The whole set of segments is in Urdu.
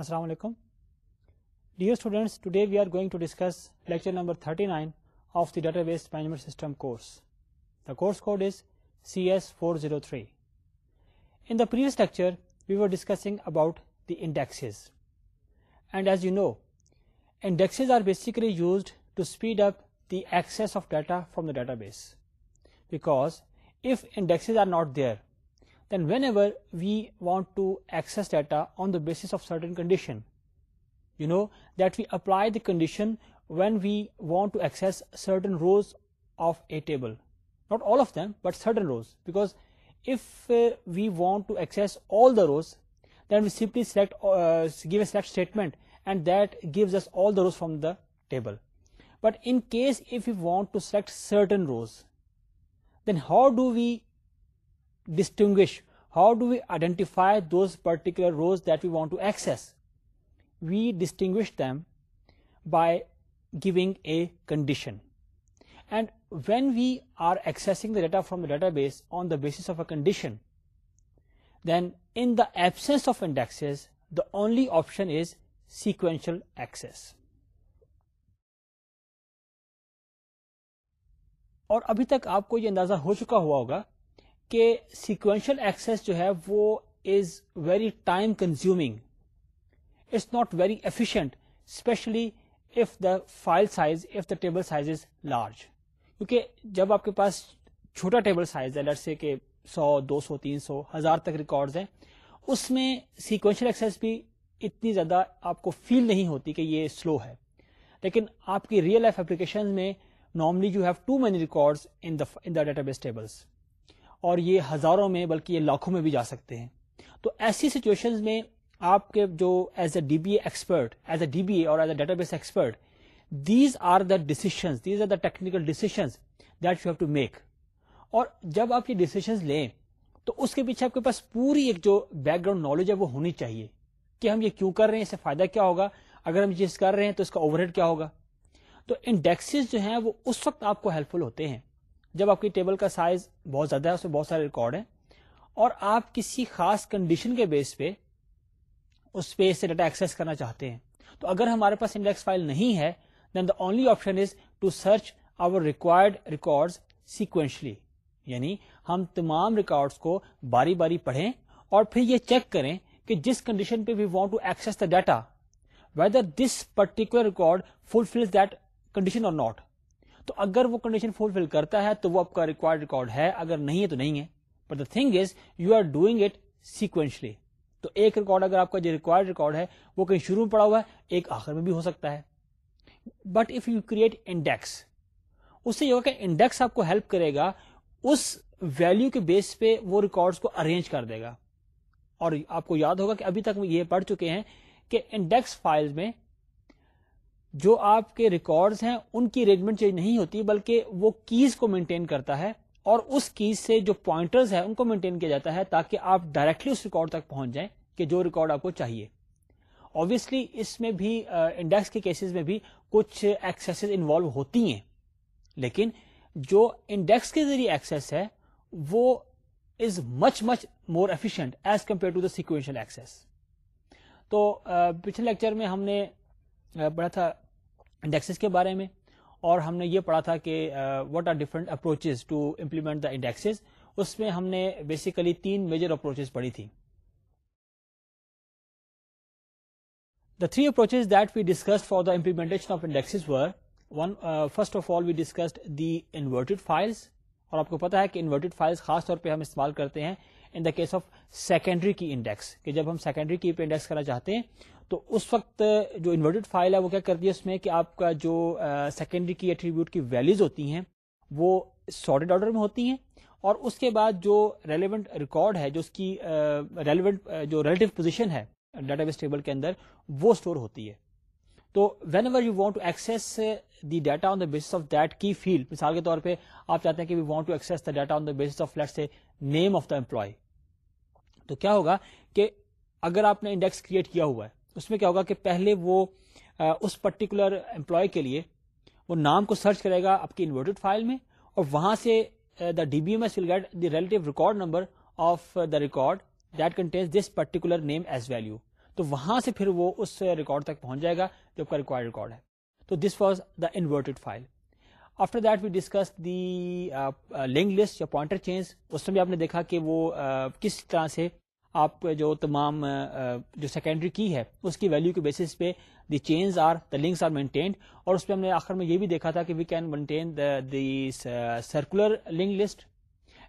Assalamu alaikum. Dear students, today we are going to discuss lecture number 39 of the Database Management System course. The course code is CS403. In the previous lecture, we were discussing about the indexes. And as you know, indexes are basically used to speed up the access of data from the database. Because if indexes are not there, then whenever we want to access data on the basis of certain condition, you know that we apply the condition when we want to access certain rows of a table, not all of them but certain rows, because if uh, we want to access all the rows, then we simply select uh, give a select statement, and that gives us all the rows from the table. But in case if we want to select certain rows, then how do we distinguish how do we identify those particular rows that we want to access we distinguish them by giving a condition and when we are accessing the data from the database on the basis of a condition then in the absence of indexes the only option is sequential access اور ابھی تک آپ کو یہ اندازہ ہو چکا ہوا ہوگا کہ سیکوینشل ایکسس جو ہے وہ is very time consuming it's not very efficient especially if the file size of the table size is large کیونکہ جب آپ کے پاس چھوٹا ٹیبل سائز ہے لرسے کے سو دو سو تین سو ہزار تک ریکارڈز ہیں اس میں سیکوینشل ایکسیس بھی اتنی زیادہ آپ کو فیل نہیں ہوتی کہ یہ سلو ہے لیکن آپ کی ریئل لائف اپلیکیشن میں normally you have to many in the database tables اور یہ ہزاروں میں بلکہ یہ لاکھوں میں بھی جا سکتے ہیں تو ایسی سچویشن میں آپ کے جو as a D B A expert as a D B A اور database expert these are the decision technical decision جب آپ یہ ڈیسیشن لیں تو اس کے پیچھے آپ کے پاس پوری ایک جو بیک گراؤنڈ نالج ہے وہ ہونی چاہیے کہ ہم یہ کیوں کر رہے ہیں اس سے فائدہ کیا ہوگا اگر ہم یہ چیز کر رہے ہیں تو اس کا اوور ہیڈ کیا ہوگا تو انڈیکسز جو ہیں وہ اس وقت آپ کو ہیلپ فل ہوتے ہیں جب آپ کی ٹیبل کا سائز بہت زیادہ ہے اس میں بہت سارے ریکارڈ ہیں اور آپ کسی خاص کنڈیشن کے بیس پہ اس سے ڈیٹا ایکسس کرنا چاہتے ہیں تو اگر ہمارے پاس انڈیکس فائل نہیں ہے then the only option is to search our required record sequentially یعنی ہم تمام ریکارڈ کو باری باری پڑھیں اور پھر یہ چیک کریں کہ جس کنڈیشن پہ we want to access the data whether this particular record fulfil that condition or not تو اگر وہ کنڈیشن فلفل کرتا ہے تو وہ آپ کا ریکوائرڈ ریکارڈ ہے اگر نہیں ہے تو نہیں ہے but the thing is you are doing it sequentially تو ایک ریکارڈ اگر آپ کا جو ریکوائرڈ ریکارڈ ہے وہ کہیں شروع میں پڑا ہوا ہے ایک آخر میں بھی ہو سکتا ہے but if you create index اس سے یہ ہوگا کہ انڈیکس آپ کو ہیلپ کرے گا اس ویلو کے بیس پہ وہ ریکارڈ کو ارینج کر دے گا اور آپ کو یاد ہوگا کہ ابھی تک یہ پڑھ چکے ہیں کہ انڈیکس فائل میں جو آپ کے ریکارڈز ہیں ان کی ارینجمنٹ چینج نہیں ہوتی بلکہ وہ کیز کو مینٹین کرتا ہے اور اس کیز سے جو پوائنٹرز ہیں ان کو مینٹین کیا جاتا ہے تاکہ آپ ڈائریکٹلی اس ریکارڈ تک پہنچ جائیں کہ جو ریکارڈ آپ کو چاہیے آبیسلی اس میں بھی انڈیکس کے کیسز میں بھی کچھ ایکسیس انوالو ہوتی ہیں لیکن جو انڈیکس کے ذریعے ایکسیس ہے وہ is much much more efficient as compare to the sequential access تو پچھلے لیکچر میں ہم نے پڑھا تھا انڈیکسز کے بارے میں اور ہم نے یہ پڑھا تھا کہ what are different approaches to implement the indexes اس میں ہم نے بیسیکلی تین میجر اپروچز پڑھی تھی the three approaches that we discuss for the were one first of all we discuss the inverted files اور آپ کو پتا ہے کہ انورٹڈ فائلس خاص طور پہ ہم استعمال کرتے ہیں in the case of secondary key index کہ جب ہم سیکنڈری کی پہ انڈیکس کرنا چاہتے ہیں تو اس وقت جو انورٹڈ فائل ہے وہ کیا کرتی ہے اس میں کہ آپ کا جو سیکنڈری کی ایٹریبیوٹ کی ویلیوز ہوتی ہیں وہ سارٹیڈ آرڈر میں ہوتی ہیں اور اس کے بعد جو ریلیونٹ ریکارڈ ہے جو اس کی ریلیونٹ جو ریلیٹو پوزیشن ہے ڈیٹا بیس ٹیبل کے اندر وہ اسٹور ہوتی ہے تو whenever you want to access the data on the basis of that key field مثال کے طور پہ آپ چاہتے ہیں کہ we want to access the data on the base of let name of the employee تو کیا ہوگا کہ اگر آپ نے انڈیکس کریٹ کیا ہوا ہے اس میں کیا ہوگا کہ پہلے وہ اس پرٹیکولر امپلائی کے لیے وہ نام کو سرچ کرے گا آپ کی انورٹڈ فائل میں اور وہاں سے the D B M S will get the relative record number of the record that contains this particular name as value تو وہاں سے پھر وہ اس ریکارڈ تک پہنچ جائے گا جو آپ کا ریکوائرڈ ریکارڈ ہے تو this was the inverted file after that we discuss the link list یا پوائنٹر چینج اس میں بھی آپ نے دیکھا کہ وہ کس طرح سے آپ جو تمام جو سیکنڈری کی ہے اس کی ویلو کے بیسس پہ the chains links are maintained اور اس پہ ہم نے آخر میں یہ بھی دیکھا تھا کہ we can maintain circular link list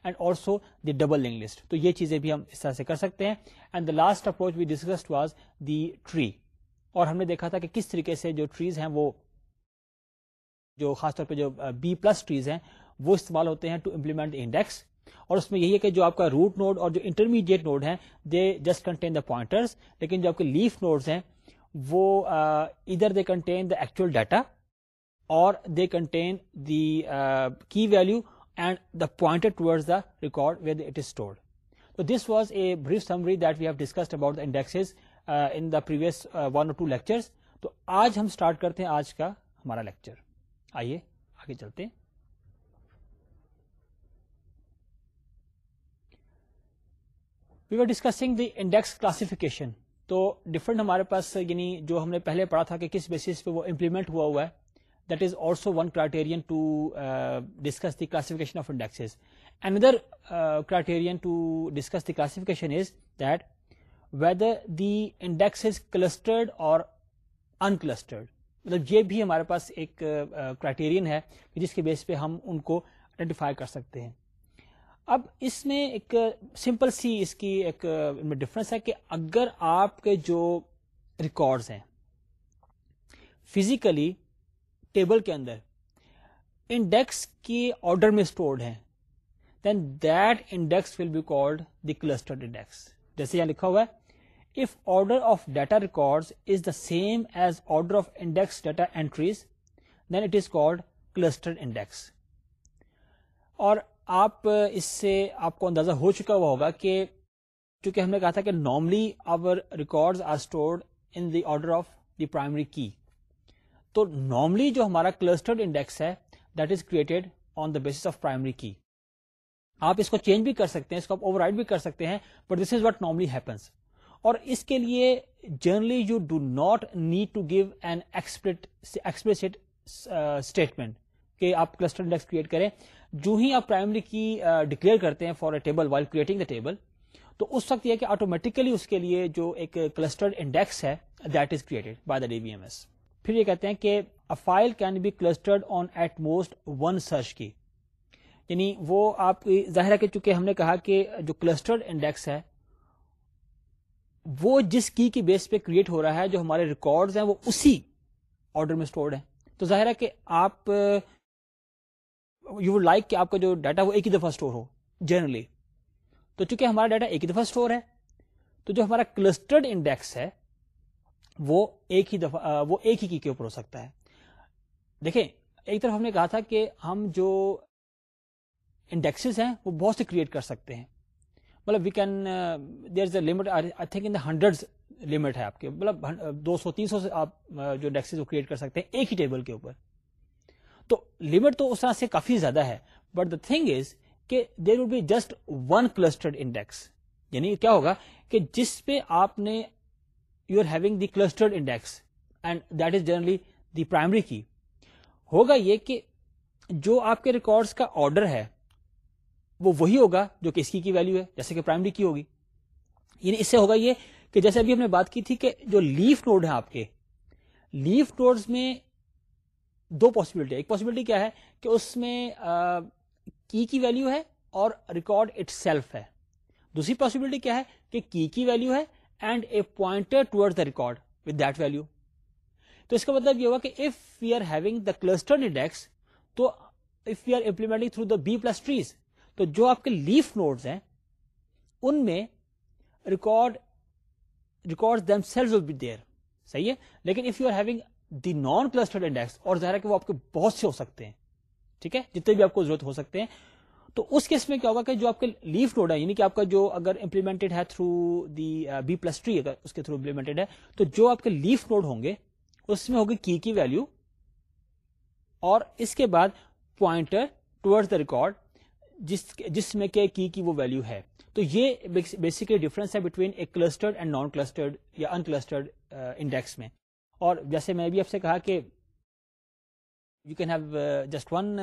and also the double link list تو یہ چیزیں بھی ہم اس طرح سے کر سکتے ہیں and the last approach we discuss was the tree اور ہم نے دیکھا تھا کہ کس طریقے سے جو ٹریز ہیں وہ جو خاص طور پہ جو بی پلس ٹریز ہیں وہ استعمال ہوتے ہیں ٹو امپلیمنٹ انڈیکس اور اس میں یہی ہے کہ جو آپ کا روٹ نوڈ اور جو انٹرمیڈیٹ نوڈ ہیں they just contain the pointers لیکن جو آپ کے لیف نوڈز ہیں وہ ادھر they contain the actual data اور they contain the key value and the pointer towards the record where it is stored تو this was a brief summary that we have discussed about the indexes in the previous one or two lectures تو آج ہم اسٹارٹ کرتے ہیں آج کا ہمارا لیکچر آئیے آگے چلتے ہیں we are discussing the index classification تو ڈفرنٹ ہمارے پاس یعنی جو ہم نے پہلے پڑھا تھا کہ کس بیسس پہ وہ امپلیمنٹ ہوا ہوا ہے that is also one criterion to discuss the classification of indexes another criterion to discuss the classification is that whether the index is clustered or unclustered مطلب یہ بھی ہمارے پاس ایک کرائٹیرین uh, uh, ہے جس کے بیس پہ ہم ان کو آئیڈینٹیفائی کر سکتے ہیں اب اس میں ایک سمپل سی اس کی ایک ڈفرنس ہے کہ اگر آپ کے جو ریکارڈز ہیں فزیکلی ٹیبل کے اندر انڈیکس کی آرڈر میں اسٹورڈ ہیں then that index will be called the clustered index جیسے یہاں لکھا ہوا ہے if order of data record is the same as order of index data entries then it is called cluster index اور آپ اس سے آپ کو اندازہ ہو چکا ہوا ہوگا کہ چونکہ ہم نے کہا تھا کہ normally our record are stored in the order of the primary key تو نارملی جو ہمارا کلسٹرڈ انڈیکس ہے that is created on the basis of primary key آپ اس کو چینج بھی کر سکتے ہیں اس کو آپ اوور بھی کر سکتے ہیں but this is what normally happens اور اس کے لیے generally you do not need to give expert express statement کہ آپ کلسٹر انڈیکس کریٹ کریں جو ہی آپ پرائمری کی ڈکلیئر کرتے ہیں for a table while creating the table تو اس وقت یہ کہ آٹومیٹکلی اس کے لیے جو ایک کلسٹرڈ انڈیکس ہے that is created by the D B M S پھر یہ کہتے ہیں کہ file can be clustered on at most one search key یعنی وہ آپ ظاہر ہے کہ چونکہ ہم نے کہا کہ جو کلسٹرڈ انڈیکس ہے وہ جس کی کی بیس پہ کریٹ ہو رہا ہے جو ہمارے ریکارڈز ہیں وہ اسی آرڈر میں اسٹورڈ ہیں تو ظاہر ہے کہ آپ یو لائک کہ آپ کا جو ڈیٹا وہ ایک ہی دفعہ اسٹور ہو جنرلی تو چونکہ ہمارا ڈیٹا ایک ہی دفعہ اسٹور ہے تو جو ہمارا کلسٹرڈ انڈیکس ہے وہ ایک ہی دفعہ وہ ایک ہی کی اوپر ہو سکتا ہے دیکھیں ایک طرف ہم نے کہا تھا کہ ہم جو انڈیکسز ہیں وہ بہت سے کریٹ کر سکتے ہیں مطلب we can there is a limit I think in the hundred limit ہے آپ کے مطلب دو سو تین سو سے آپ جو انڈیکسز وہ کریٹ کر سکتے ہیں ایک ہی ٹیبل کے اوپر تو لمٹ تو اس طرح سے کافی زیادہ ہے بٹ دا تھنگ از کہ there will be just one clustered index یعنی کیا ہوگا کہ جس پہ آپ نے you are having the clustered index and that is generally the primary key ہوگا یہ کہ جو آپ کے ریکارڈس کا آرڈر ہے وہ وہی ہوگا جو کہ اس کی ویلو ہے جیسے کہ پرائمری کی ہوگی یعنی اس سے ہوگا یہ کہ جیسے ابھی ہم نے بات کی تھی کہ جو لیف نوڈ ہیں آپ کے لیف نوڈ میں دو پاسبلٹی ایک پاسبلٹی کیا ہے کہ اس میں کی کی ویلو ہے اور ریکارڈ اٹ سیلف ہے دوسری پاسبلٹی کیا ہے کہ کی کی ویلو ہے and a ٹوڈ the record with that value تو اس کا مطلب یہ ہوا کہ if we are having the cluster index تو if we are through the B plus trees تو جو آپ کے لیف نوٹس ہیں ان میں record record themselves will be there صحیح ہے لیکن if you are having the non clustered index اور ظاہر ہے کہ وہ آپ کے بہت سے ہو سکتے ہیں ٹھیک ہے جتنے بھی آپ کو ضرورت ہو سکتے ہیں تو اس کیس میں کیا ہوگا کہ جو آپ کے لیف نوڈ ہے یعنی کہ آپ کا جو اگر امپلیمنٹڈ ہے through the B plus tree اگر اس کے تھرو امپلیمنٹڈ ہے تو جو آپ کے لیف نوڈ ہوں گے اس میں ہوگی کی کی ویلو اور اس کے بعد پوائنٹر ٹوڈ دا ریکارڈ جس جس میں کہ کی کی وہ ویلو ہے تو یہ بیسیکلی ڈفرنس ہے between a clustered and non clustered یا ان کلسٹرڈ انڈیکس میں اور جیسے میں نے بھی آپ سے کہا کہ you can have just one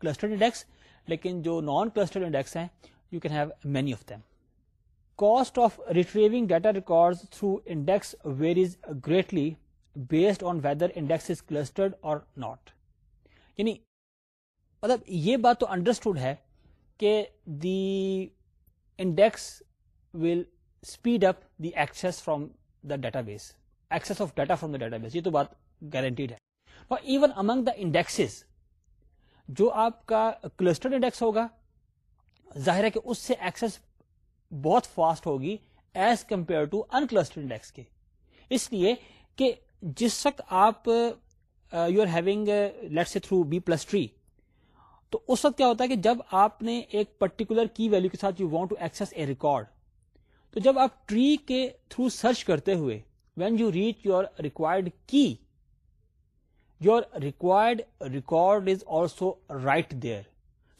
clustered index لیکن جو نان کلسٹرڈ انڈیکس ہیں you can have many of them cost of retrieving data record through index where greatly based on whether index is clustered or not یعنی مطلب یہ بات تو انڈرسٹوڈ ہے کہ the index will speed up the access from the database of data from the database یہ تو بات گارنٹیڈ ہے ایون امنگ دا جو آپ کا کلسٹر انڈیکس ہوگا ظاہر ہے کہ اس سے ایکسس بہت فاسٹ ہوگی ایز کمپیئر ٹو انڈیکس کے اس لیے کہ جس وقت آپ یو آر ہیونگ لیٹ سے تھرو بی پلس ٹری تو اس وقت کیا ہوتا ہے کہ جب آپ نے ایک پرٹیکولر کی ویلو کے ساتھ you want to access a record تو جب آپ ٹری کے تھرو سرچ کرتے ہوئے when you reach your required key your required record is also right there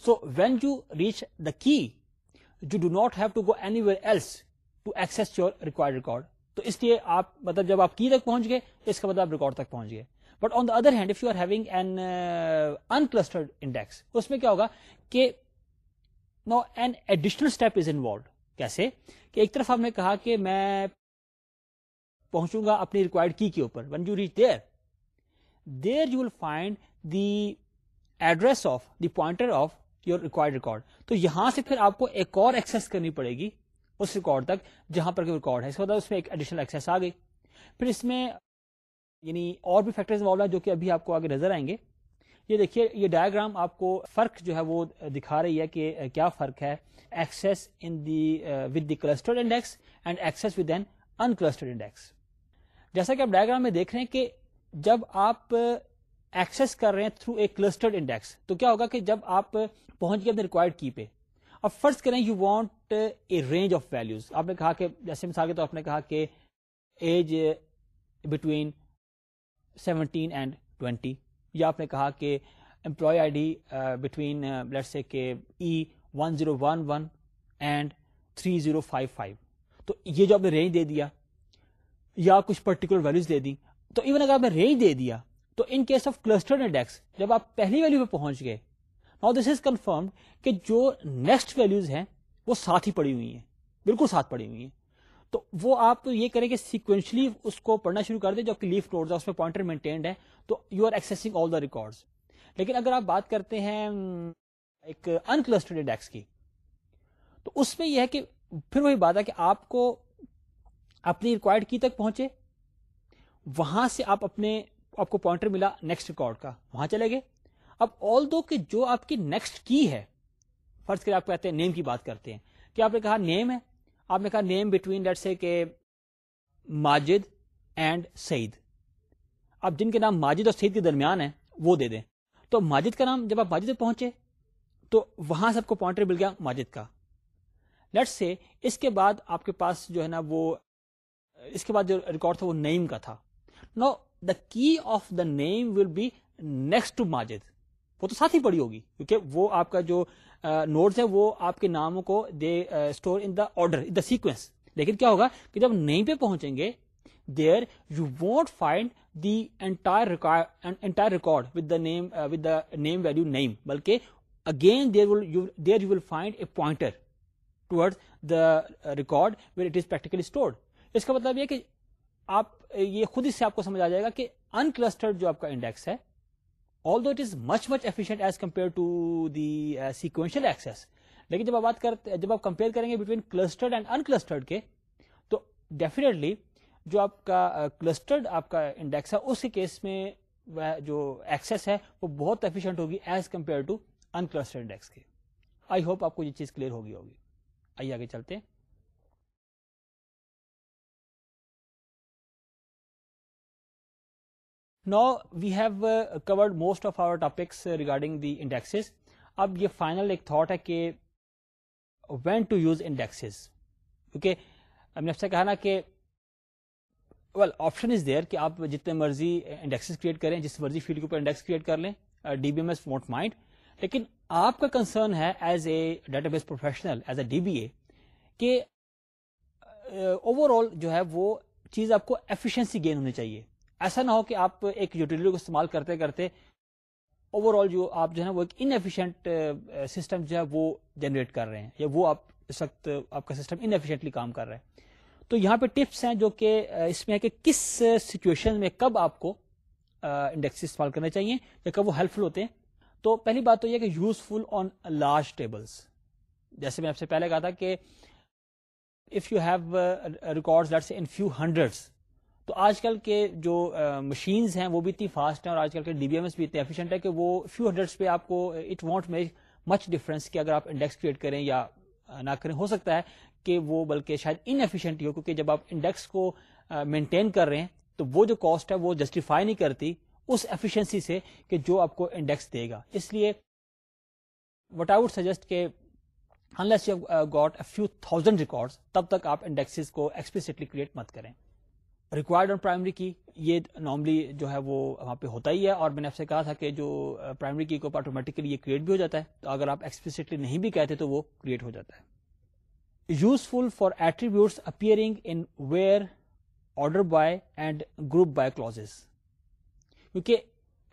so when you reach the key you do not have to go anywhere else to access your record record تو اس لیے آپ مطلب جب آپ کی تک پہنچ گئے تو اس کا مطلب آپ ریکارڈ تک پہنچ گئے but on the other hand if you are having an unclustered index اس میں کیا ہوگا کہ now an additional step is involved کیسے کہ ایک طرف آپ نے کہا کہ میں پہنچوں گا اپنی ریکوائرڈ کی کے اوپر when you reach there there you will find the address of the pointer of your required record تو یہاں سے پھر آپ کو ایک اور ایکسس کرنی پڑے گی اس ریکارڈ تک جہاں پر ریکارڈ ہے اس کے بعد اس میں ایک ایڈیشنل ایکسس آ گئی پھر اس میں یعنی اور بھی فیکٹرز انوالو ہیں جو کہ ابھی آپ کو آگے نظر آئیں گے یہ دیکھیے یہ ڈائگرام آپ کو فرق جو ہے وہ دکھا رہی ہے کہ کیا فرق ہے access in the with the clustered index and access with an unclustered index جیسا کہ آپ ڈائگرام میں دیکھ رہے ہیں کہ جب آپ ایکس کر رہے ہیں تھرو اے کلسٹرڈ انڈیکس تو کیا ہوگا کہ جب آپ پہنچ گئے اپنے ریکوائرڈ کی پہ اب فرض کریں you want a range of values آپ نے کہا کہ جیسے مثال کے تو آپ نے کہا کہ age between seventeen and twenty یا آپ نے کہا کہ امپلائی آئی ڈی بٹوین سے کہ E one zero one one and three zero five five تو یہ جو آپ نے رینج دے دیا یا کچھ پرٹیکولر ویلوز دے دی تو ایون اگر آپ نے رینج دے دیا تو in case of clustered index جب آپ پہلی ویلو پہ پہنچ گئے دس از کنفرمڈ کہ جو نیکسٹ ویلوز ہیں وہ ساتھ ہی پڑی ہوئی ہیں بالکل ساتھ پڑی ہوئی ہیں تو وہ آپ یہ کریں کہ سیکوینشلی اس کو پڑھنا شروع کر دیں جو لیف اس میں پوائنٹر مینٹینڈ ہے تو you are accessing all the record لیکن اگر آپ بات کرتے ہیں ایک انکلسٹرڈ انڈیکس کی تو اس میں یہ ہے کہ پھر وہی بات ہے کہ آپ کو اپنی ریکوائرڈ کی تک پہنچے وہاں سے آپ آپ اپنے کو پوائنٹر ملا نیکسٹ ریکارڈ کا وہاں چلے گئے اب آل دو کہ جو آپ آپ کی کی کی نیکسٹ ہے فرض کر کہتے ہیں نیم بات کرتے ہیں کہ آپ نے کہا نیم ہے آپ نے کہا نیم بٹوین سے کہ ماجد اینڈ سعید اب جن کے نام ماجد اور سعید کے درمیان ہیں وہ دے دیں تو ماجد کا نام جب آپ ماجد پہنچے تو وہاں سے آپ کو پوائنٹر مل گیا ماجد کا لیٹ سے اس کے بعد آپ کے پاس جو ہے نا وہ اس کے بعد جو ریکارڈ تھا وہ نیم کا تھا now the key of the name will be next to Majid وہ تو ساتھ ہی پڑی ہوگی کیونکہ وہ آپ کا جو نوٹس ہے وہ آپ کے ناموں کو they store in in the order the sequence لیکن کیا ہوگا کہ جب نیم پہ پہنچیں گے there you want find record with the name with the name value name بلکہ again there you will find a pointer ٹوڈ the record it is practically stored اس کا مطلب یہ کہ آپ یہ خود سے آپ کو سمجھ آ جائے گا کہ انکلسٹرڈ جو آپ کا انڈیکس ہے although it is much much efficient as compare to the sequential access لیکن جب آپ بات کرتے جب آپ کمپیئر کریں گے بٹوین کلسٹرڈ اینڈ انکلسٹرڈ کے تو ڈیفینیٹلی جو آپ کا کلسٹرڈ uh, آپ کا انڈیکس ہے اس کیس میں جو ایکسس ہے وہ بہت ایفیشنٹ ہوگی ایز کمپیئر ٹو انڈیکس کے آئی ہوپ آپ کو یہ چیز کلیئر ہوگی ہوگی آئیے آگے چلتے ہیں نا we've covered most of our topics regarding the indexes اب یہ فائنل ایک تھاٹ ہے کہ وین ٹو یوز انڈیکسز کیونکہ ہم نے سے کہا نا کہ ویل آپشن از دیئر کہ آپ جتنے مرضی انڈیکسز کریٹ کریں جس مرضی فیلڈ کے اوپر انڈیکس کریٹ کر لیں D B M S what mind لیکن آپ کا کنسرن ہے as a database professional as a D B A کہ اوور آل جو ہے وہ چیز آپ کو ایفیشنسی گین ہونی چاہیے ایسا نہ ہو کہ آپ ایک یوٹیلیٹی کو استعمال کرتے کرتے اوور آل جو ہے وہ ایک انفیشینٹ سسٹم جو ہے وہ جنریٹ کر رہے ہیں یا وہ آپ اس وقت آپ کا سسٹم انفیشینٹلی کام کر رہے ہیں تو یہاں پہ ٹپس ہیں جو کہ اس میں ہے کہ کس سچویشن میں کب آپ کو انڈیکس استعمال کرنے چاہیے یا کب وہ ہیلپ فل ہوتے ہیں تو پہلی بات تو یہ کہ یوزفل آن لارج ٹیبلس جیسے میں آپ سے پہلے کہا تھا کہ if you have record in few hundreds تو آج کل کے جو مشینز ہیں وہ بھی اتنی فاسٹ ہیں اور آج کل کے ڈی بی ایم ایس بھی اتنے ایفیشئنٹ ہے کہ وہ فیو ہنڈریڈ پہ آپ کو it won't make much difference کہ اگر آپ انڈیکس کریٹ کریں یا نہ کریں ہو سکتا ہے کہ وہ بلکہ شاید ان ایفیشینٹ ہی ہو کیونکہ جب آپ انڈیکس کو مینٹین کر رہے ہیں تو وہ جو کاسٹ ہے وہ جسٹیفائی نہیں کرتی اس ایفیشنسی سے کہ جو آپ کو انڈیکس دے گا اس لیے وٹ آئی وڈ سجیسٹ کہ unless you got a few thousand record تب تک آپ انڈیکس کو ایکسپلسٹلی کریٹ مت کریں ریکوائرڈ اور پرائمری کی یہ نارملی جو ہے وہ وہاں پہ ہوتا ہی ہے اور میں نے آپ سے کہا تھا کہ جو پرائمری کی کو آٹومیٹکلی یہ کریٹ بھی ہو جاتا ہے تو اگر آپ ایکسپلسٹلی نہیں بھی کہتے تو وہ کریٹ ہو جاتا ہے useful for attributes appearing in where order by and group by clause کیونکہ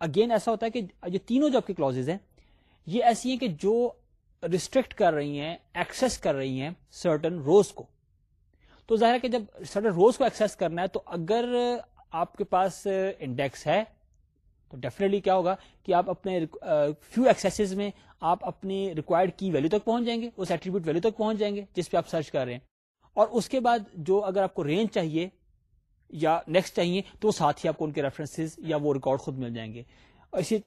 اگین ایسا ہوتا ہے کہ یہ تینوں جو آپ کے کلاز ہیں یہ ایسی ہیں کہ جو ریسٹرکٹ کر رہی ہیں ایکسیس کر رہی ہیں سرٹن روز کو تو ظاہر ہے کہ جب سٹر روز کو ایکسس کرنا ہے تو اگر آپ کے پاس انڈیکس ہے تو ڈیفینیٹلی کیا ہوگا کہ آپ اپنے فیو ایکسز میں آپ اپنی ریکوائرڈ کی ویلو تک پہنچ جائیں گے اس ایٹریبیوٹ ویلو تک پہنچ جائیں گے جس پہ آپ سرچ کر رہے ہیں اور اس کے بعد جو اگر آپ کو رینج چاہیے یا نیکسٹ چاہیے تو ساتھ ہی آپ کو ان کے ریفرنسز یا وہ ریکارڈ خود مل جائیں گے اسی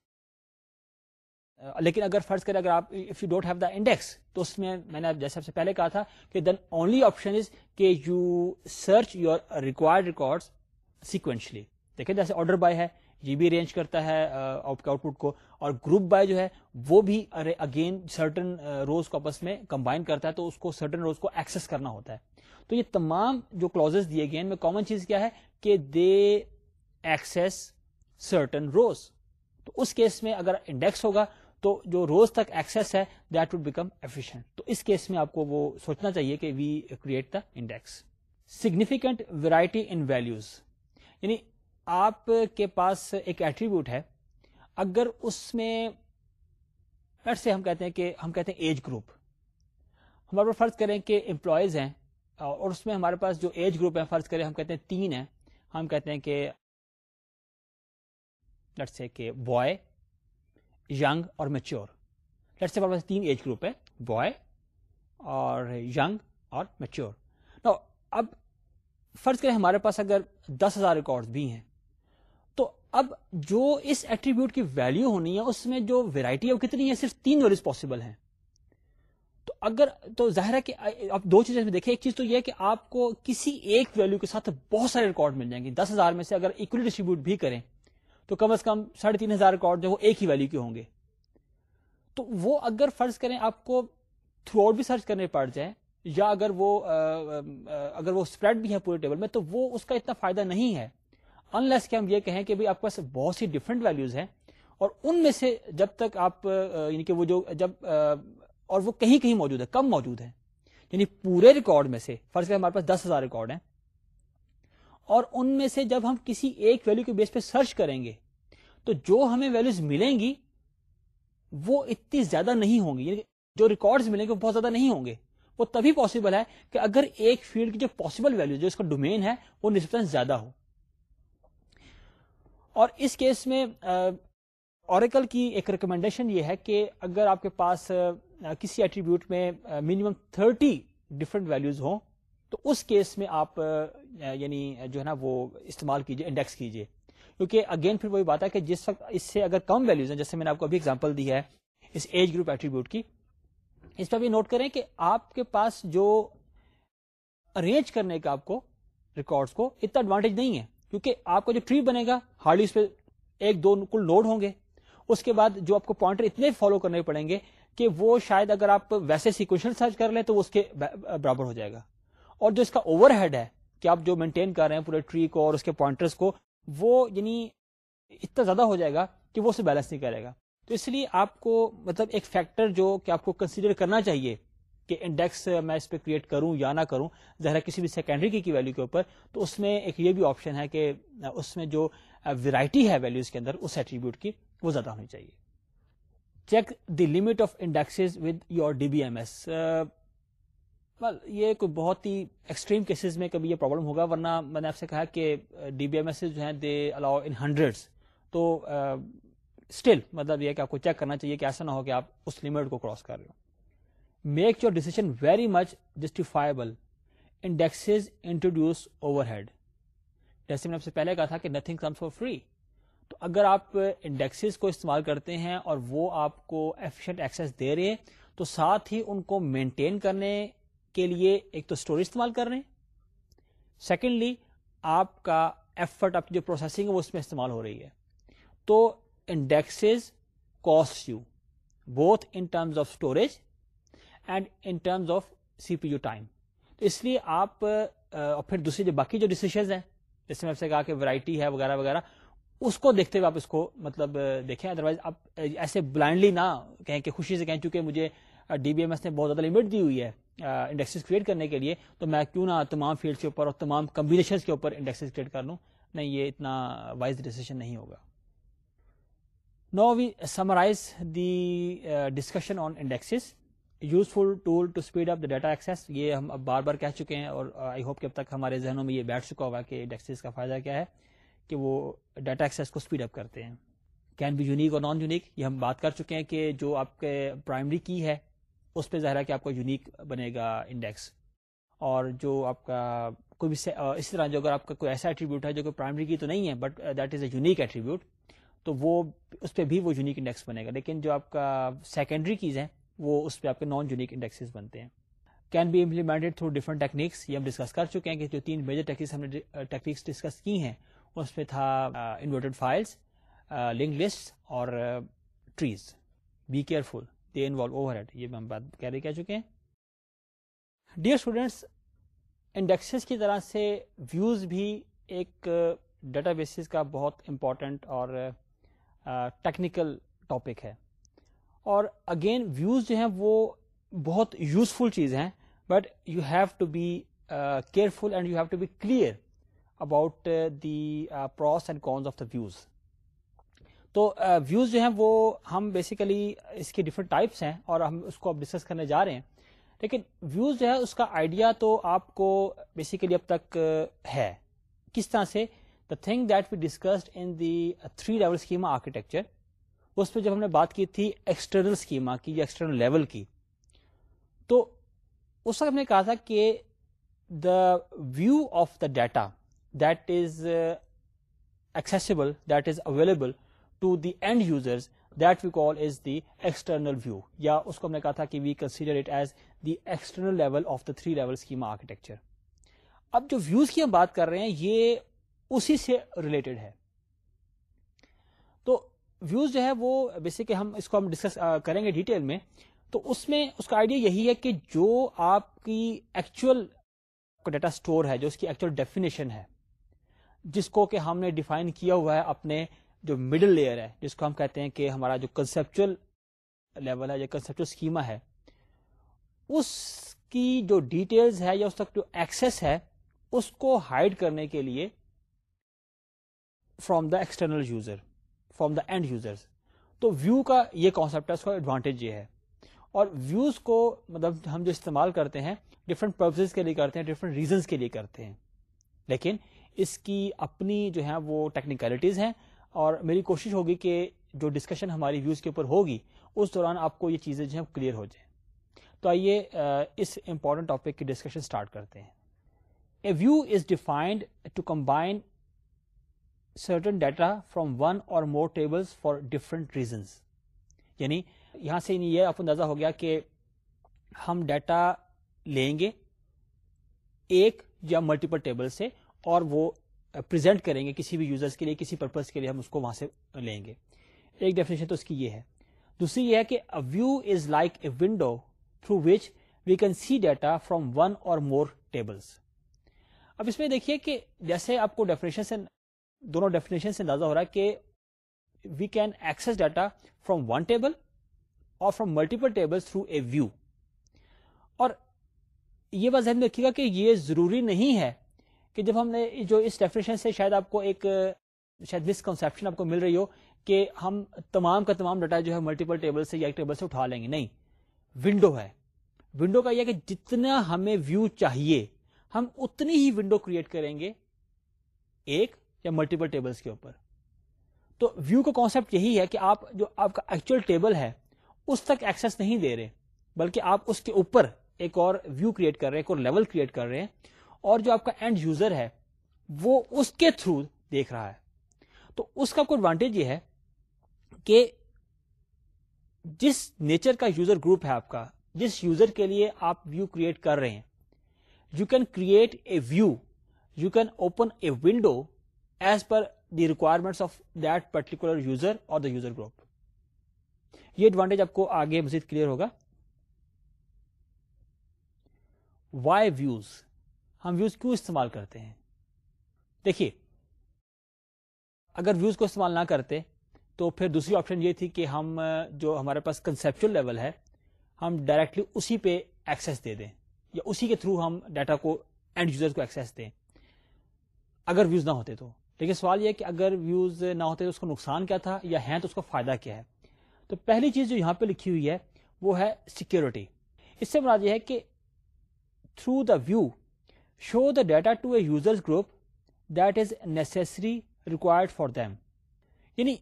لیکن اگر فرض کریں اگر آپ if you don't have the index تو اس میں میں نے جیسے سب سے پہلے کہا تھا کہ دین اونلی آپشن از کہ you search your required record sequentially دیکھیں جیسے آرڈر بائی ہے یہ بھی ارینج کرتا ہے آپ کے آؤٹ پٹ کو اور گروپ بائی جو ہے وہ بھی اگین سرٹن روز کو آپس میں کمبائن کرتا ہے تو اس کو سرٹن روز کو ایکسس کرنا ہوتا ہے تو یہ تمام جو کلوز دیے گئے ان میں کامن چیز کیا ہے کہ دے ایکسس سرٹن روز تو اس کیس میں اگر انڈیکس ہوگا تو جو روز تک ایکسس ہے دیٹ وڈ بیکم تو اس کیس میں آپ کو وہ سوچنا چاہیے کہ we create the index significant values یعنی آپ کے پاس ایک ایٹریبیوٹ ہے اگر اس میں سے ہم ہم کہتے کہتے ہیں ہیں کہ ایج گروپ ہمارے پاس فرض کریں کہ امپلائیز ہیں اور اس میں ہمارے پاس جو ایج گروپ ہے فرض کریں ہم کہتے ہیں تین ہیں ہم کہتے ہیں کہ سے کہ بوائے اور میچیور لیٹ سے ہمارے پاس تین ایج گروپ ہے بوائے اور یگ اور میچیور اب فرض کریں ہمارے پاس اگر دس ہزار ریکارڈ بھی ہیں تو اب جو اس ایٹریبیوٹ کی ویلو ہونی ہے اس میں جو ویرائٹی ہے وہ کتنی ہے صرف تین ویلوز پاسبل ہیں تو اگر تو ظاہر ہے کہ آپ دو چیزیں دیکھیں ایک چیز تو یہ کہ آپ کو کسی ایک ویلو کے ساتھ بہت سارے ریکارڈ مل جائیں گے دس ہزار میں سے اگر اکولی ڈسٹریبیوٹ بھی کریں تو کم از کم ساڑھے تین ہزار ریکارڈ جو ایک ہی ویلو کے ہوں گے تو وہ اگر فرض کریں آپ کو تھرو آؤٹ بھی سرچ کرنے پڑ جائیں یا اگر وہ اگر وہ اسپریڈ بھی ہے پورے ٹیبل میں تو وہ اس کا اتنا فائدہ نہیں ہے ان کہ کے ہم یہ کہیں کہ آپ کے پاس بہت سی ڈفرنٹ ویلوز ہیں اور ان میں سے جب تک آپ یعنی کہ وہ جو جب اور وہ کہیں کہیں موجود ہے کم موجود ہے یعنی پورے ریکارڈ میں سے فرض کریں ہمارے پاس دس ہزار ریکارڈ ہیں اور ان میں سے جب ہم کسی ایک ویلو کے بیس پہ سرچ کریں گے تو جو ہمیں ویلوز ملیں گی وہ اتنی زیادہ نہیں ہوں گی یعنی جو ریکارڈ ملیں گے وہ بہت زیادہ نہیں ہوں گے وہ تبھی پاسبل ہے کہ اگر ایک فیلڈ کی جو پاسبل ویلو جو اس کا ڈومین ہے وہ نسپشن زیادہ ہو اور اس کیس میں اوریکل کی ایک ریکمینڈیشن یہ ہے کہ اگر آپ کے پاس کسی ایٹریبیوٹ میں منیمم تھرٹی ڈفرنٹ ویلوز ہوں تو اس کیس میں آپ یعنی جو ہے نا وہ استعمال کیجیے انڈیکس کیجیے کیونکہ اگین پھر وہی بات ہے کہ جس وقت اس سے اگر کم ویلوز جیسے میں نے آپ کو ابھی ایگزامپل دی ہے اس ایج گروپ ایٹریبیوٹ کی اس پر نوٹ کریں کہ آپ کے پاس جو ارینج کرنے کا آپ کو ریکارڈ کو اتنا ایڈوانٹیج نہیں ہے کیونکہ آپ کا جو ٹری بنے گا ہارڈلی اس پہ ایک دو کل نوڈ ہوں گے اس کے بعد جو آپ کو پوائنٹر اتنے فالو کرنے پڑیں گے کہ وہ شاید اگر آپ ویسے سیکوینشل سرچ کر لیں تو اس کے برابر ہو جائے گا اور جو اس کا اوور ہیڈ ہے کہ آپ جو مینٹین کر رہے ہیں پورے ٹری کو اور اس کے پوائنٹرس کو وہ یعنی اتنا زیادہ ہو جائے گا کہ وہ اسے بیلنس نہیں کرے گا تو اس لیے آپ کو مطلب ایک فیکٹر جو کہ آپ کو کنسیڈر کرنا چاہیے کہ انڈیکس میں اس پہ کریٹ کروں یا نہ کروں ذہرا کسی بھی سیکنڈری کی ویلو کے اوپر تو اس میں ایک یہ بھی آپشن ہے کہ اس میں جو ویرائٹی ہے ویلوز کے اندر اس ایٹریبیوٹ کی وہ زیادہ ہونی چاہیے check the limit of index with your D B M S well, یہ کوئی بہت ہی ایکسٹریم کیسز میں کبھی یہ پرابلم ہوگا ورنہ میں نے آپ سے کہا کہ ڈی بی ایم ایس جو ہیں دے الاؤ ان ہنڈریڈ تو اسٹل uh, مطلب یہ کہ آپ کو چیک کرنا چاہیے کہ ایسا نہ ہو کہ آپ اس لمٹ کو کراس کر رہے ہو make your decision very much justifiable indexes introduce overhead جیسے میں نے آپ سے پہلے کہا تھا کہ نتھنگ کمس فور فری تو اگر آپ انڈیکسز کو استعمال کرتے ہیں اور وہ آپ کو ایفیشنٹ ایکسیس دے رہے تو ساتھ ہی ان کو مینٹین کرنے کے لیے ایک تو اسٹوریج استعمال کر رہے ہیں سیکنڈلی آپ کا ایفرٹ آپ کی جو پروسیسنگ وہ اس میں استعمال ہو رہی ہے تو indexes cost you both in terms of storage and in terms of C P U time تو اس لیے آپ اور پھر دوسری جو باقی جو ڈسیشنز ہیں جس میں آپ سے کہا کہ ورائٹی ہے وغیرہ وغیرہ اس کو دیکھتے ہوئے آپ اس کو مطلب دیکھیں ادروائز آپ ایسے بلائنڈلی نہ کہیں کہ خوشی سے کہیں چونکہ مجھے ڈی بی ایم ایس نے بہت زیادہ لمٹ دی ہوئی ہے انڈیکسز کریٹ کرنے کے لیے تو میں کیوں نہ تمام فیلڈس کے اوپر اور تمام کمبنیشن کے اوپر انڈیکسز کریٹ کر لوں نہیں یہ اتنا وائز ڈیسیشن نہیں ہوگا now we summarize the discussion on indexes useful tool to speed up data access یہ ہم اب بار بار کہہ چکے ہیں اور آئی ہوپ کہ اب تک ہمارے ذہنوں میں یہ بیٹھ چکا ہوگا کہ انڈیکسز کا فائدہ کیا ہے کہ وہ ڈیٹا ایکسس کو اسپیڈ اپ کرتے ہیں کین بی یونیک اور نان یونیک یہ ہم بات کر چکے ہیں کہ جو آپ کے پرائمری کی ہے اس پہ ظاہر ہے کہ آپ کا یونیک بنے گا انڈیکس اور جو آپ کا کوئی بھی اس طرح جو اگر آپ کا کوئی ایسا ایٹریبیوٹ ہے جو کہ پرائمری کی تو نہیں ہے but that is a unique attribute تو وہ اس پہ بھی وہ یونیک انڈیکس بنے گا لیکن جو آپ کا سیکنڈری کیز ہیں وہ اس پہ آپ کے نان یونیک انڈیکسز بنتے ہیں can be implemented through different techniques یہ ہم ڈسکس کر چکے ہیں کہ جو تین میجر ٹیکنیکس ہم نے ٹیکنیکس ڈسکس کی ہیں اس پہ تھا انورٹڈ فائلس لنک لسٹ اور trees be careful they involve overhead یہ ہم بات کہہ چکے ہیں ڈیئر اسٹوڈینٹس انڈیکسز کی طرح سے ویوز بھی ایک ڈیٹا بیسز کا بہت امپورٹنٹ اور ٹیکنیکل ٹاپک ہے اور اگین ویوز جو ہیں وہ بہت یوزفل چیز ہیں but you have to be careful and you have to be clear about the pros and cons of the views تو ویوز جو ہیں وہ ہم بیسیکلی اس کی ڈفرنٹ ٹائپس ہیں اور ہم اس کو اب ڈسکس کرنے جا رہے ہیں لیکن ویوز جو ہے اس کا آئیڈیا تو آپ کو بیسیکلی اب تک ہے کس طرح سے the thing that we discussed in the three level schema architecture اس پہ جب ہم نے بات کی تھی ایکسٹرنل اسکیما کی یا ایکسٹرنل لیول کی تو اس وقت ہم نے کہا تھا کہ the view of the data that is accessible that is available to the end user that we call as the external view یا اس کو ہم نے کہا تھا کہ we consider it as the external level of the three level schema architecture اب جو ویوز کی ہم بات کر رہے ہیں یہ اسی سے ریلیٹڈ ہے تو ویوز جو ہے وہ بیسک ہم اس کو ہم ڈسکس کریں گے ڈیٹیل میں تو اس میں اس کا آئیڈیا یہی ہے کہ جو آپ کی ایکچوئل ڈیٹا اسٹور ہے جو اس کی ایکچوئل ڈیفینیشن ہے جس کو کہ ہم نے ڈیفائن کیا ہوا ہے اپنے جو مڈل لیئر ہے جس کو ہم کہتے ہیں کہ ہمارا جو کنسپچل لیول ہے یا کنسپچل اسکیما ہے اس کی جو ڈیٹیلز ہے یا اس تک جو ایکسیس ہے اس کو ہائڈ کرنے کے لیے from the external user from the end user تو ویو کا یہ کانسیپٹ ہے اس کا ایڈوانٹیج یہ ہے اور ویوز کو مطلب ہم جو استعمال کرتے ہیں ڈفرینٹ پرپز کے لیے کرتے ہیں ڈفرینٹ ریزنس کے لیے کرتے ہیں لیکن اس کی اپنی جو ہے وہ ٹیکنیکلٹیز ہیں اور میری کوشش ہوگی کہ جو ڈسکشن ہماری ویوز کے اوپر ہوگی اس دوران آپ کو یہ چیزیں جو ہے کلیئر ہو جائیں تو آئیے اس امپورٹنٹ ٹاپک کی ڈسکشن اسٹارٹ کرتے ہیں a view is defined to combine certain data from one or more tables for different reasons یعنی یہاں سے یعنی یہ آپ اندازہ ہو گیا کہ ہم ڈیٹا لیں گے ایک یا ملٹیپل ٹیبل سے اور وہ کریں گے کسی بھی یوزر کے لیے کسی پرپز کے لیے ہم اس کو وہاں سے لیں گے ایک ڈیفینیشن تو اس کی یہ ہے دوسری یہ ہے کہ view is like a window through which we can see data from one or more tables اب اس میں دیکھیے کہ جیسے آپ کو ڈیفینیشن سے دونوں ڈیفینیشن سے اندازہ ہو رہا ہے کہ we can access data from one table or from multiple table through a view اور یہ بات ذہن میں رکھیے گا کہ یہ ضروری نہیں ہے کہ جب ہم نے جو اس ڈیفینیشن سے شاید آپ کو ایک شاید مسکنسپشن آپ کو مل رہی ہو کہ ہم تمام کا تمام ڈاٹا جو ہے ملٹیپل ٹیبل سے یا ایک ٹیبل سے اٹھا لیں گے نہیں ونڈو ہے ونڈو کا یہ کہ جتنا ہمیں ویو چاہیے ہم اتنی ہی ونڈو کریٹ کریں گے ایک یا ملٹیپل ٹیبلز کے اوپر تو ویو کا کانسیپٹ یہی ہے کہ آپ جو آپ کا ایکچوئل ٹیبل ہے اس تک ایکسس نہیں دے رہے بلکہ آپ اس کے اوپر ایک اور ویو کریٹ کر رہے ہیں ایک اور لیول کریٹ کر رہے ہیں اور جو آپ کا اینڈ یوزر ہے وہ اس کے تھرو دیکھ رہا ہے تو اس کا کوئی ایڈوانٹیج یہ ہے کہ جس نیچر کا یوزر گروپ ہے آپ کا جس یوزر کے لیے آپ ویو کریٹ کر رہے ہیں you can create a view you can open a window as per the requirement of that particular user or the user group یہ ایڈوانٹیج آپ کو آگے مزید کلیئر ہوگا وائی ویوز ہم ویوز کیوں استعمال کرتے ہیں دیکھیے اگر ویوز کو استعمال نہ کرتے تو پھر دوسری آپشن یہ تھی کہ ہم جو ہمارے پاس کنسپچل لیول ہے ہم ڈائریکٹلی اسی پہ ایکسس دے دیں یا اسی کے تھرو ہم ڈیٹا کو اینڈ یوزر کو ایکسس دیں اگر ویوز نہ ہوتے تو لیکن سوال یہ کہ اگر ویوز نہ ہوتے تو اس کو نقصان کیا تھا یا ہیں تو اس کا فائدہ کیا ہے تو پہلی چیز جو یہاں پہ لکھی ہوئی ہے وہ ہے سیکیورٹی اس سے مراد یہ ہے کہ through the view show the data to a user group that is necessary required for them یعنی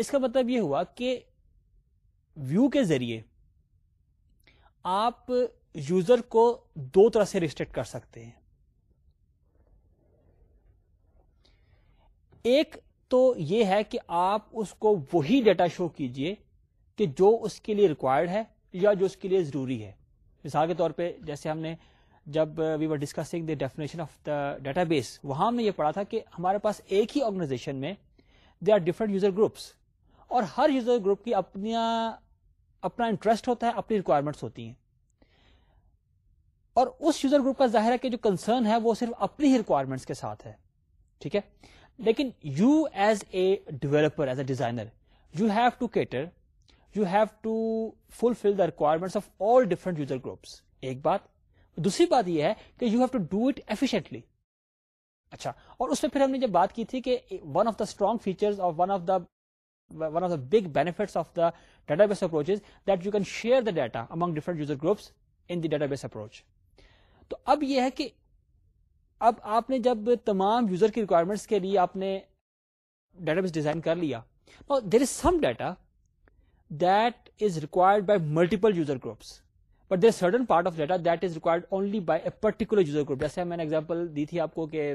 اس کا مطلب یہ ہوا کہ ویو کے ذریعے آپ یوزر کو دو طرح سے ریسٹرکٹ کر سکتے ہیں ایک تو یہ ہے کہ آپ اس کو وہی ڈیٹا شو کیجئے کہ جو اس کے لیے ریکوائرڈ ہے یا جو اس کے لیے ضروری ہے مثال کے طور پہ جیسے ہم نے جب we were discussing the definition of the database وہاں ہم نے یہ پڑھا تھا کہ ہمارے پاس ایک ہی آرگنائزیشن میں they are different user groups اور ہر یوزر گروپ کی uh, اپنا اپنا انٹرسٹ ہوتا ہے اپنی ریکوائرمنٹس ہوتی ہیں اور اس یوزر گروپ کا ظاہر ہے کہ جو کنسرن ہے وہ صرف اپنی ہی ریکوائرمنٹس کے ساتھ ہے ٹھیک ہے لیکن you as a developer as a designer you have to cater you have to fulfil the requirement of all different user groups ایک بات دوسری بات یہ ہے کہ you have to do it efficiently اچھا اور اس میں پھر ہم نے جب بات کی تھی کہ one of the strong feature one of the one of the big bets of the database approach that you can share the data among different user groups in the database approach تو اب یہ ہے کہ اب آپ نے جب تمام یوزر کی ریکوائرمنٹس کے لیے آپ نے ڈیٹا بیس ڈیزائن کر لیا there is some data that is required by multiple user groups but there certain part of data that is required only by a particular user group جیسے میں نے ایگزامپل دی تھی آپ کو کہ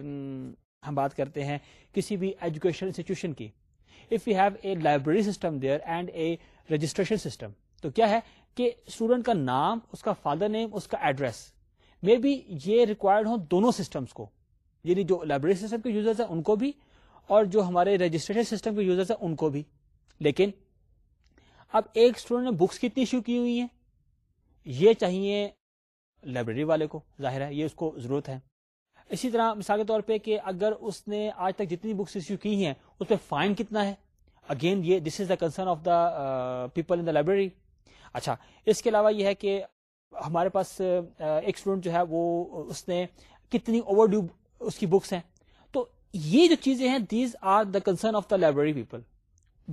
ہم بات کرتے ہیں کسی بھی ایجوکیشن انسٹیٹیوشن کی if you have a library system there and a registration system تو کیا ہے کہ اسٹوڈنٹ کا نام اس کا فادر نیم اس کا ایڈریس مے بی یہ ریکوائرڈ ہوں دونوں سسٹمس کو یعنی جو لائبریری سسٹم کے ہیں ان کو بھی اور جو ہمارے رجسٹریشن سسٹم کے ہیں ان کو بھی لیکن اب ایک اسٹوڈنٹ نے بکس کتنی ایشو کی ہوئی ہیں یہ چاہیے لائبریری والے کو ظاہر ہے یہ اس کو ضرورت ہے اسی طرح مثال کے طور پہ کہ اگر اس نے آج تک جتنی بکس ایشو کی ہیں اس پہ فائن کتنا ہے اگین یہ this is the concern of the people in the library اچھا اس کے علاوہ یہ ہے کہ ہمارے پاس uh, ایک اسٹوڈنٹ جو ہے وہ اس نے کتنی اوور ڈیو اس کی بکس ہیں تو یہ جو چیزیں ہیں these are the concern of the library people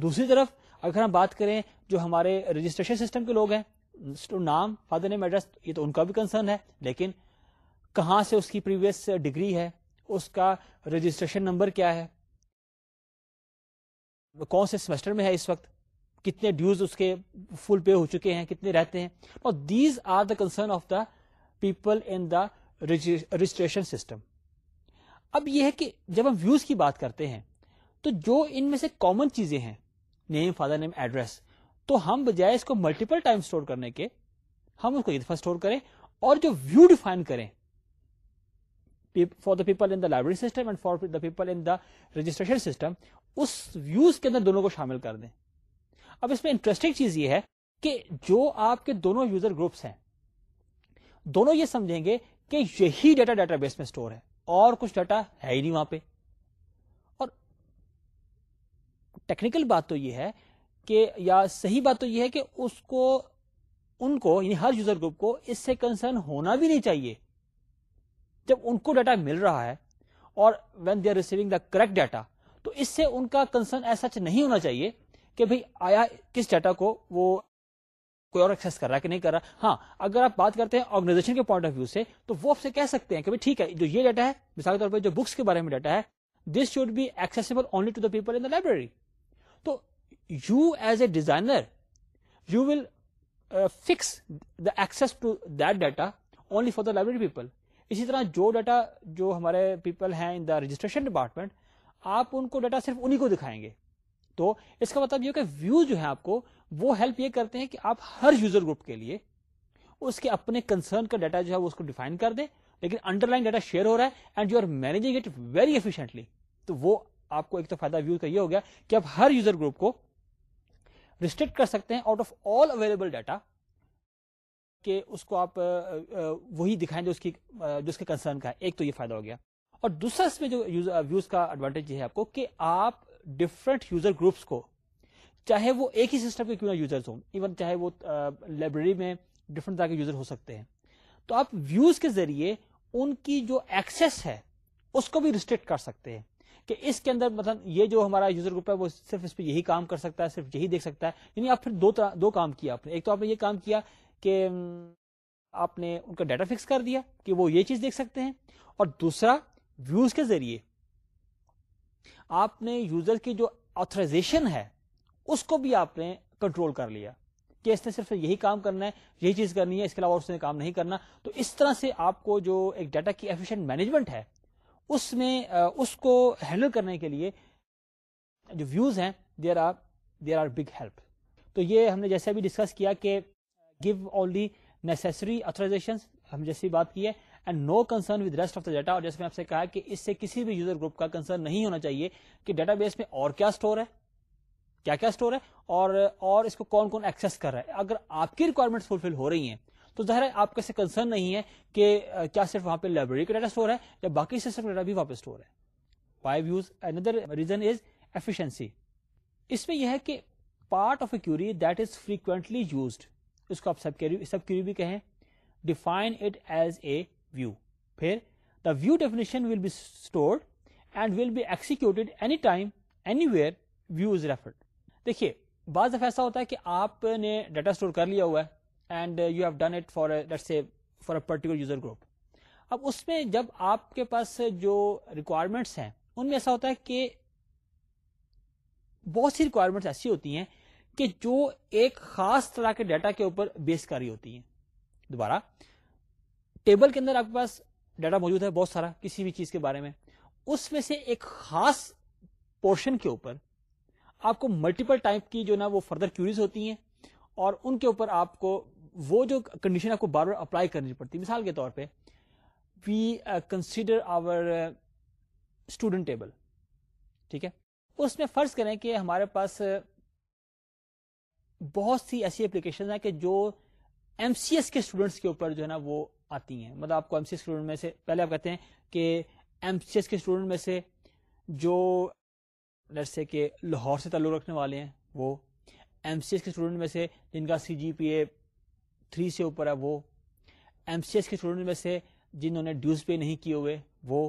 دوسری طرف اگر ہم بات کریں جو ہمارے رجسٹریشن سسٹم کے لوگ ہیں ٹو نام فادر نیم ایڈریس یہ تو ان کا بھی کنسرن ہے لیکن کہاں سے اس کی پریویس ڈگری ہے اس کا رجسٹریشن نمبر کیا ہے کون سے سیمسٹر میں ہے اس وقت کتنے ڈیوز اس کے فل پے ہو چکے ہیں کتنے رہتے ہیں اور these are the concern of the people in the registration system اب یہ ہے کہ جب ہم ویوز کی بات کرتے ہیں تو جو ان میں سے کامن چیزیں ہیں نیم فادر نیم ایڈریس تو ہم بجائے اس کو ملٹیپل ٹائم اسٹور کرنے کے ہم اس کو ایک دفعہ اسٹور کریں اور جو ویو ڈیفائن کریں for the people in the library system and for the people in the registration system us views کے اندر دونوں کو شامل کر دیں اب اس میں انٹرسٹنگ چیز یہ ہے کہ جو آپ کے دونوں یوزر گروپس ہیں دونوں یہ سمجھیں گے کہ یہی ڈیٹا ڈیٹا بیس میں اسٹور ہے اور کچھ ڈیٹا ہے ہی نہیں وہاں پہ اور ٹیکنیکل بات تو یہ ہے کہ یا صحیح بات تو یہ ہے کہ اس کو ان کو یعنی ہر یوزر گروپ کو اس سے کنسرن ہونا بھی نہیں چاہیے جب ان کو ڈیٹا مل رہا ہے اور when they are receiving the correct data تو اس سے ان کا کنسرن ایسا نہیں ہونا چاہیے کہ آیا کس ڈیٹا کو وہ کوئی اور ایکسس کر رہا ہے کہ نہیں کر رہا ہاں اگر آپ بات کرتے ہیں آرگنائزیشن کے پوائنٹ آف ویو سے تو وہ آپ سے کہہ سکتے ہیں کہ ٹھیک ہے جو یہ ڈیٹا ہے مثال کے طور پہ جو بکس کے بارے میں ڈیٹا ہے this should be accessible only to the people in the library تو you as a designer you will fix the access to that data only for the library people اسی طرح جو ڈیٹا جو ہمارے پیپل ہیں ان دا رجسٹریشن ڈپارٹمنٹ آپ ان کو ڈیٹا صرف انہیں کو دکھائیں گے تو اس کا مطلب یہ کہ ویو جو ہے آپ کو وہ ہیلپ یہ کرتے ہیں کہ آپ ہر یوزر گروپ کے لیے اس کے اپنے کنسرن کا ڈیٹا جو ہے وہ اس کو ڈیفائن کر دیں لیکن انڈر لائن ڈیٹا شیئر ہو رہا ہے and you are managing it very efficiently تو وہ آپ کو ایک تو فائدہ ویو کا یہ ہو گیا کہ آپ ہر یوزر گروپ کو ریسٹرکٹ کر سکتے ہیں out of all available data کہ اس کو آپ وہی دکھائیں جو اس کی جو اس کے کنسرن کا ہے ایک تو یہ فائدہ ہو گیا اور دوسرا اس میں جو ویوز کا ایڈوانٹیج یہ ہے آپ کو کہ آپ ڈفرینٹ یوزر گروپس کو چاہے وہ ایک ہی سسٹم کے کیوں نہ ہوں ایون چاہے وہ لائبریری میں ڈفرینٹ طرح کے یوزر ہو سکتے ہیں تو آپ ویوز کے ذریعے ان کی جو ایکسیس ہے اس کو بھی ریسٹرکٹ کر سکتے ہیں کہ اس کے اندر مطلب یہ جو ہمارا یوزر گروپ ہے وہ صرف اس پہ یہی کام کر سکتا ہے صرف یہی دیکھ سکتا ہے یعنی آپ پھر دو کام کیا آپ نے ایک تو آپ نے یہ کام کیا کہ آپ نے ان کا ڈیٹا فکس کر دیا کہ وہ یہ چیز دیکھ سکتے ہیں اور دوسرا ویوز کے ذریعے آپ نے یوزر کی جو آترائزیشن ہے اس کو بھی آپ نے کنٹرول کر لیا کہ اس نے صرف یہی کام کرنا ہے یہی چیز کرنی ہے اس کے علاوہ اس نے کام نہیں کرنا تو اس طرح سے آپ کو جو ایک ڈیٹا کی ایفیشنٹ مینجمنٹ ہے اس میں اس کو ہینڈل کرنے کے لیے جو ویوز ہیں there are there are big help تو یہ ہم نے جیسے بھی ڈسکس کیا کہ give all the necessary authorization ہم جیسی بات کی ہے and no concern with rest of the data اور جیسے میں آپ سے کہا کہ اس سے کسی بھی یوزر گروپ کا کنسرن نہیں ہونا چاہیے کہ ڈیٹا بیس میں اور کیا اسٹور ہے کیا کیا اسٹور ہے اور اور اس کو کون کون ایکسس کر رہا ہے اگر آپ کی ریکوائرمنٹ فلفل ہو رہی ہیں تو ہے آپ کیسے کنسرن نہیں ہے کہ کیا صرف وہاں پہ لائبریری کا ڈیٹا اسٹور ہے یا باقی سسٹم کا ڈیٹا بھی اسٹور ہے ریزن از ایفیشنسی اس میں یہ ہے کہ part of a query that is frequently used اس کو آپ سب کیوری بھی کہیں define it as a view پھر the view definition will be stored and will accessed them anywhere view is referred دیکھیے بعض دفعہ ایسا ہوتا ہے کہ آپ نے ڈیٹا اسٹور کر لیا ہوا ہے and you have done it for say for a particular user group اب اس میں جب آپ کے پاس جو ریکوائرمنٹس ہیں ان میں ایسا ہوتا ہے کہ بہت سی ریکوائرمنٹس ایسی ہوتی ہیں کہ جو ایک خاص طرح کے ڈیٹا کے اوپر بیس رہی ہوتی ہیں دوبارہ ٹیبل کے اندر آپ کے پاس ڈیٹا موجود ہے بہت سارا کسی بھی چیز کے بارے میں اس میں سے ایک خاص پورشن کے اوپر آپ کو ملٹیپل ٹائپ کی جو نا وہ فردر کیوریز ہوتی ہیں اور ان کے اوپر آپ کو وہ جو کنڈیشن آپ کو بار بار اپلائی کرنی پڑتی مثال کے طور پہ we consider our student table ٹھیک ہے اس میں فرض کریں کہ ہمارے پاس uh، بہت سی ایسی اپلیکیشن ہیں کہ جو ایم سی ایس کے اسٹوڈنٹس کے اوپر جو ہے نا وہ آتی ہیں مطلب آپ کو ایم سی ایس اسٹوڈنٹ میں سے پہلے آپ کہتے ہیں کہ ایم سی ایس کے اسٹوڈنٹ میں سے جو جیسے کہ لاہور سے تعلق رکھنے والے ہیں وہ ایم سی ایس کے اسٹوڈنٹ میں سے جن کا سی جی پی اے تھری سے اوپر ہے وہ ایم سی ایس کے اسٹوڈنٹ میں سے جنہوں نے ڈیوز پے نہیں کیے ہوئے وہ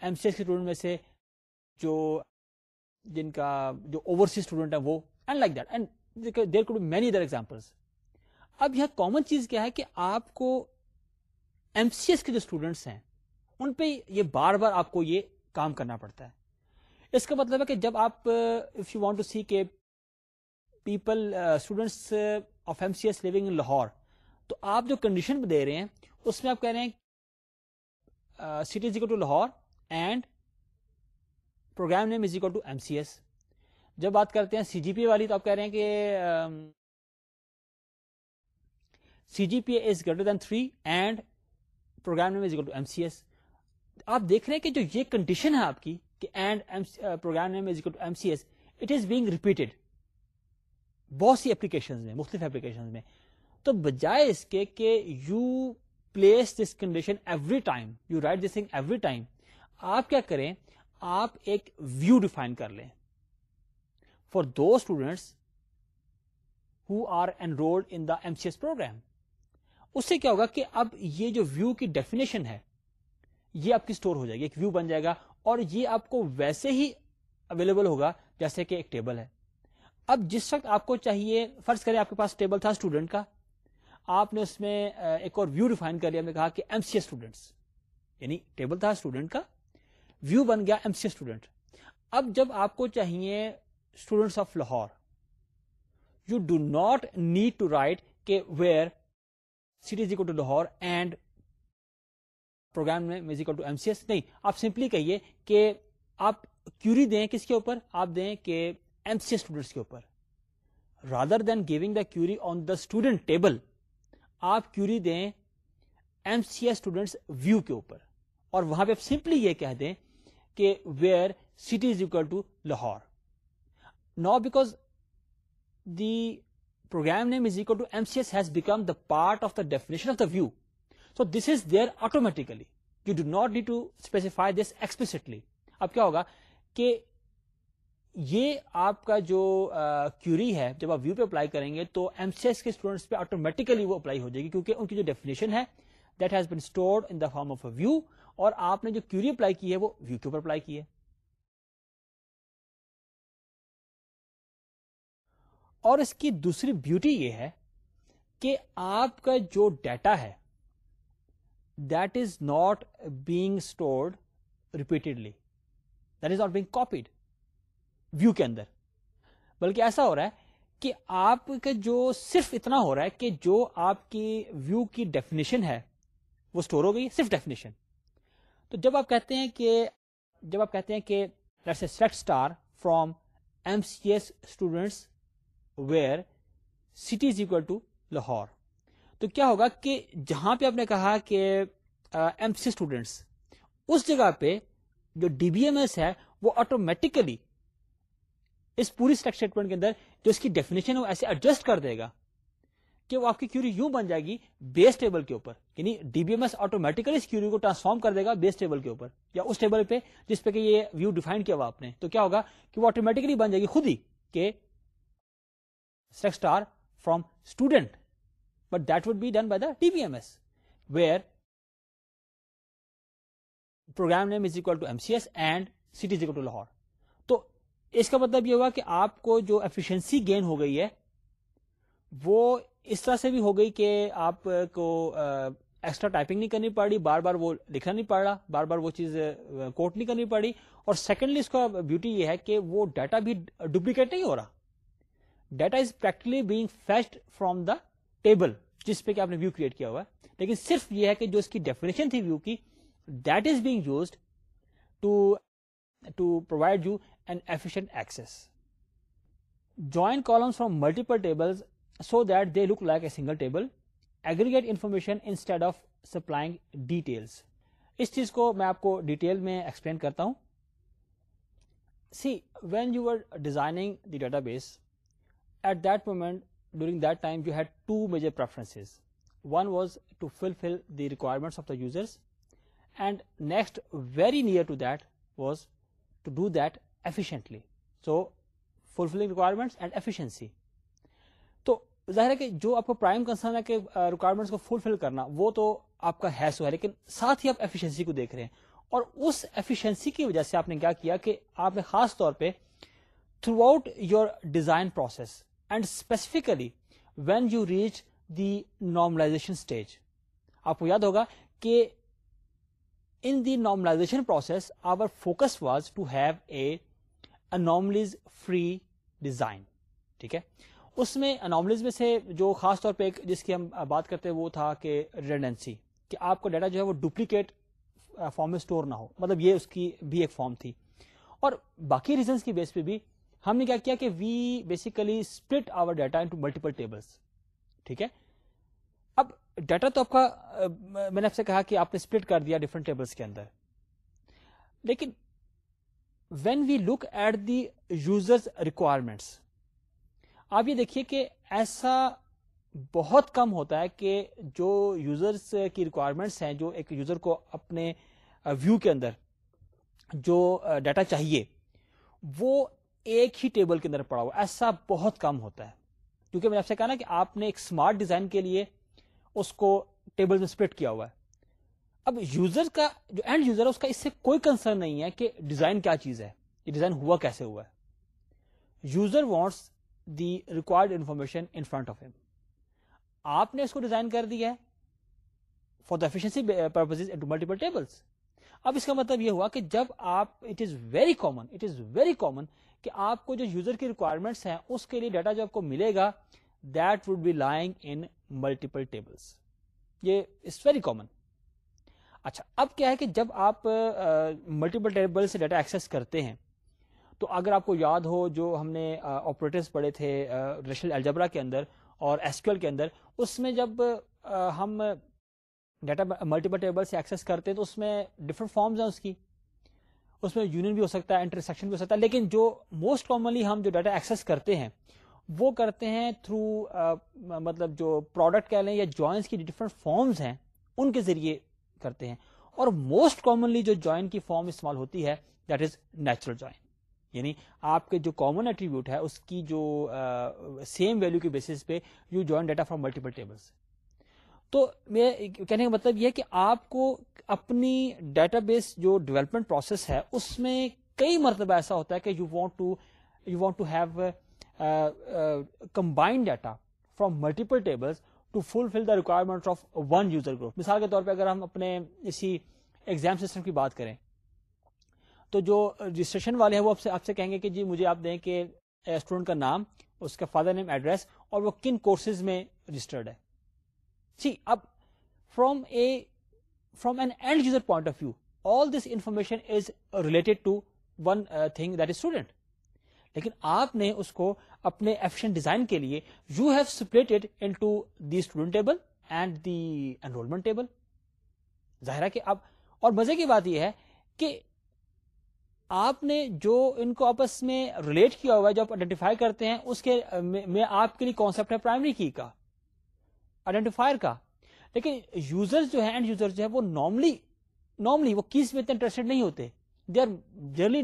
ایم سی ایس کے اسٹوڈنٹ میں سے جو جن کا جو اوور سی اسٹوڈنٹ ہے وہ and like that and there could many other examples اب یہ کامن چیز کیا ہے کہ آپ کو ایم سی ایس کے جو اسٹوڈنٹس ہیں ان پہ یہ بار بار آپ کو یہ کام کرنا پڑتا ہے اس کا مطلب ہے کہ جب آپ if you want to see کے people students of M C S living in Lahore تو آپ جو کنڈیشن دے رہے ہیں اس میں آپ کہہ رہے ہیں city is equal to Lahore and program name is equal to M C S جب بات کرتے ہیں سی جی پی والی تو آپ کہہ رہے ہیں کہ C G P A is greater than three and program name is equal to M C S آپ دیکھ رہے ہیں کہ جو یہ کنڈیشن ہے آپ کی کہ and program name is equal to M C S it is being repeated بہت سی اپلیکیشن میں مختلف اپلیکیشن میں تو بجائے اس کے کہ you place this condition every time you write this thing every time آپ کیا کریں آپ ایک ویو ڈیفائن کر لیں for do students who are enrolled in the M C S program اس سے کیا ہوگا کہ اب یہ جو ویو کی ڈیفینیشن ہے یہ آپ کی اسٹور ہو جائے گی ایک ویو بن جائے گا اور یہ آپ کو ویسے ہی اویلیبل ہوگا جیسے کہ ایک ٹیبل ہے اب جس وقت آپ کو چاہیے فرض کریں آپ کے پاس ٹیبل تھا اسٹوڈنٹ کا آپ نے اس میں ایک اور ویو ڈیفائن کر لیا ہم نے کہا کہ ایم سی اسٹوڈینٹس یعنی ٹیبل تھا اسٹوڈنٹ کا ویو بن گیا ایم سی اسٹوڈنٹ اب جب آپ کو چاہیے students of Lahore you do not need to write کے where equal to Lahore and program میں آپ سمپلی کہیے کہ آپ کیوری دیں کس کے اوپر آپ دیں کہ ایم سی ایس اسٹوڈنٹس کے اوپر rather than giving the query on the student table آپ کیوری دیں M C S students view کے اوپر اور وہاں پہ آپ سمپلی یہ کہہ دیں کہ where city is equal to Lahore نا because the program name is equal to M C S has become the part of the definition of the view so this is there automatically you do not need to specify this explicitly اب کیا ہوگا کہ یہ آپ کا جو کیوری ہے جب آپ ویو پہ اپلائی کریں گے تو ایم سی ایس کے اسٹوڈنٹس پہ آٹومیٹیکلی وہ اپلائی ہو جائے گی کیونکہ ان کی جو ڈیفینیشن ہے that has been stored in the form of a view اور آپ نے جو کیوری اپلائی کی ہے وہ ویو کے اوپر اپلائی کی ہے اور اس کی دوسری بیوٹی یہ ہے کہ آپ کا جو ڈیٹا ہے that is not being stored repeatedly that is not being copied view کے اندر بلکہ ایسا ہو رہا ہے کہ آپ کا جو صرف اتنا ہو رہا ہے کہ جو آپ کی ویو کی ڈیفینیشن ہے وہ اسٹور ہو گئی صرف ڈیفینیشن تو جب آپ کہتے ہیں کہ جب آپ کہتے ہیں کہ star M C S students where city is equal to Lahore تو کیا ہوگا کہ جہاں پہ آپ نے کہا کہ ایم سی اسٹوڈینٹس اس جگہ پہ جو ڈی بی ایم ایس ہے وہ آٹومیٹکلی اس پوری اسٹرکچر اسٹیٹمنٹ کے اندر جو اس کی ڈیفینیشن ہے وہ ایسے ایڈجسٹ کر دے گا کہ وہ آپ کی کیوری یوں بن جائے گی بیس ٹیبل کے اوپر یعنی D B M S automatically اس کیوری کو ٹرانسفارم کر دے گا بیس ٹیبل کے اوپر یا اس ٹیبل پہ جس پہ کہ یہ ویو ڈیفائن کیا ہوا آپ نے تو کیا ہوگا کہ وہ آٹومیٹکلی بن جائے گی خود ہی کہ select star from student but that would be done by the D B M S where program name is equal to M C S and city is equal to Lahore اس کا مطلب یہ ہوا کہ آپ کو جو ایفیشنسی گین ہو گئی ہے وہ اس طرح سے بھی ہو گئی کہ آپ کو ایکسٹرا ٹائپنگ نہیں کرنی پڑی بار بار وہ لکھنا نہیں پڑ رہا بار بار وہ چیز کوٹ نہیں کرنی پڑی اور سیکنڈلی اس کا بیوٹی یہ ہے کہ وہ ڈیٹا بھی ڈپلیکیٹ نہیں ہو رہا data is practically being fetched from the table جس پہ کہ آپ نے ویو کریٹ کیا ہوا ہے لیکن صرف یہ ہے کہ جو اس کی ڈیفینیشن تھی ویو کی that is being used to to provide you an efficient access join columns from multiple tables so that they look like a single table aggregate information instead of supplying details اس چیز کو میں آپ کو ڈیٹیل میں ایکسپلین کرتا ہوں see when you are designing the database at that moment during that time you had to major preferences one was to fulfil the requirements of the users and next very near to that was to do that efficiently so fulfilling requirements and فلفلسی تو ظاہر ہے کہ جو آپ کو فلفل کرنا وہ تو آپ کا ہے ہے سو لیکن ساتھ ہی آپ ایفیشنسی کو دیکھ رہے ہیں اور اس ایفیشنسی کی وجہ سے آپ نے کیا کیا کہ آپ نے خاص طور پہ throughout your design process and specifically when you reach the normalization stage آپ کو یاد ہوگا کہ the normalization process our focus was to have a anomalies free design ٹھیک ہے اس میں میں سے جو خاص طور پہ ایک جس کی ہم بات کرتے ہیں وہ تھا کہ ریڈنسی کہ آپ کا ڈیٹا جو ہے وہ ڈپلیکیٹ فارم میں اسٹور نہ ہو مطلب یہ اس کی بھی ایک فارم تھی اور باقی ریزنس کی بیس پہ بھی ہم نے کیا کیا کہ we basically split our data multiple tables ٹھیک ہے اب ڈیٹا تو آپ کا میں نے آپ سے کہا کہ آپ نے اسپلٹ کر دیا ڈفرنٹ ٹیبلس کے اندر لیکن when we look at the users requirements آپ یہ دیکھیے کہ ایسا بہت کم ہوتا ہے کہ جو یوزرس کی ریکوائرمنٹس ہیں جو ایک یوزر کو اپنے ویو کے اندر جو ڈیٹا چاہیے وہ ایک ہی ٹیبل کے اندر پڑا ہو ایسا بہت کم ہوتا ہے کیونکہ میں نے آپ سے کہا نا کہ آپ نے ایک اسمارٹ ڈیزائن کے لیے اس کو ٹیبل میں اسپلٹ کیا ہوا ہے اب یوزر کا جو اینڈ یوزر ہے اس کا اس سے کوئی کنسرن نہیں ہے کہ ڈیزائن کیا چیز ہے یہ ڈیزائن ہوا کیسے ہوا ہے user wants the required information in front of ہم آپ نے اس کو ڈیزائن کر دیا ہے for the efficiency purpose to multiple tables اب اس کا مطلب یہ ہوا کہ جب آپ it is very common it is very common کہ آپ کو جو یوزر کی ریکوائرمنٹس ہیں اس کے لیے ڈیٹا جو آپ کو ملے گا ملٹیپل ٹیبلس یہ کامن اچھا اب کیا ہے کہ جب آپ ملٹیپل ٹیبل سے ڈیٹا ایکسیس کرتے ہیں تو اگر آپ کو یاد ہو جو ہم نے آپریٹرس پڑھے تھے ریشل الجبرا کے اندر اور ایسکیول کے اندر اس میں جب ہم ڈیٹا ملٹیپل ٹیبل سے ایکسس کرتے ہیں تو اس میں ڈفرنٹ فارمز ہیں اس کی اس میں یونین بھی ہو سکتا ہے انٹرسیکشن بھی ہو سکتا ہے لیکن جو موسٹ کامنلی ہم جو ڈیٹا ایکسیس کرتے ہیں وہ کرتے ہیں تھرو مطلب جو پروڈکٹ کہہ لیں یا جوائنس کی ڈفرنٹ فارمز ہیں ان کے ذریعے کرتے ہیں اور موسٹ کامنلی جو جوائن کی فارم استعمال ہوتی ہے دیٹ از نیچرل جوائن یعنی آپ کے جو کامن ایٹریبیوٹ ہے اس کی جو سیم ویلو کے بیسس پہ you join data from multiple tables تو میں کہنے کا مطلب یہ کہ آپ کو اپنی ڈیٹا بیس جو ڈیولپمنٹ پروسیس ہے اس میں کئی مرتبہ ایسا ہوتا ہے کہ you want to you want to have combined data from multiple tables to fulfil the requirement of one user group مثال کے طور پہ اگر ہم اپنے اسی ایگزام سسٹم کی بات کریں تو جو رجسٹریشن والے ہیں وہ آپ سے آپ سے کہیں گے کہ جی مجھے آپ دیں کہ اسٹوڈنٹ کا نام اس کا فادر نیم ایڈریس اور وہ کن کورسز میں رجسٹرڈ ہے جی اب from from user point of view all this information is related to one thing that is student لیکن آپ نے اس کو اپنے ایفیشنٹ ڈیزائن کے لیے you have split into the student table and the enrolment table ظاہر ہے کہ اور مزے کی بات یہ ہے کہ آپ نے جو ان کو آپس میں ریلیٹ کیا ہوا ہے جو آپ آئیڈینٹیفائی کرتے ہیں اس کے میں آپ کے لیے کانسیپٹ ہے پرائمری کی کا آئیڈینٹیفائر کا لیکن یوزر جو ہے وہ نارملی نارملی وہ کیس میں اتنے انٹرسٹڈ انٹرسٹڈ نہیں ہوتے they are generally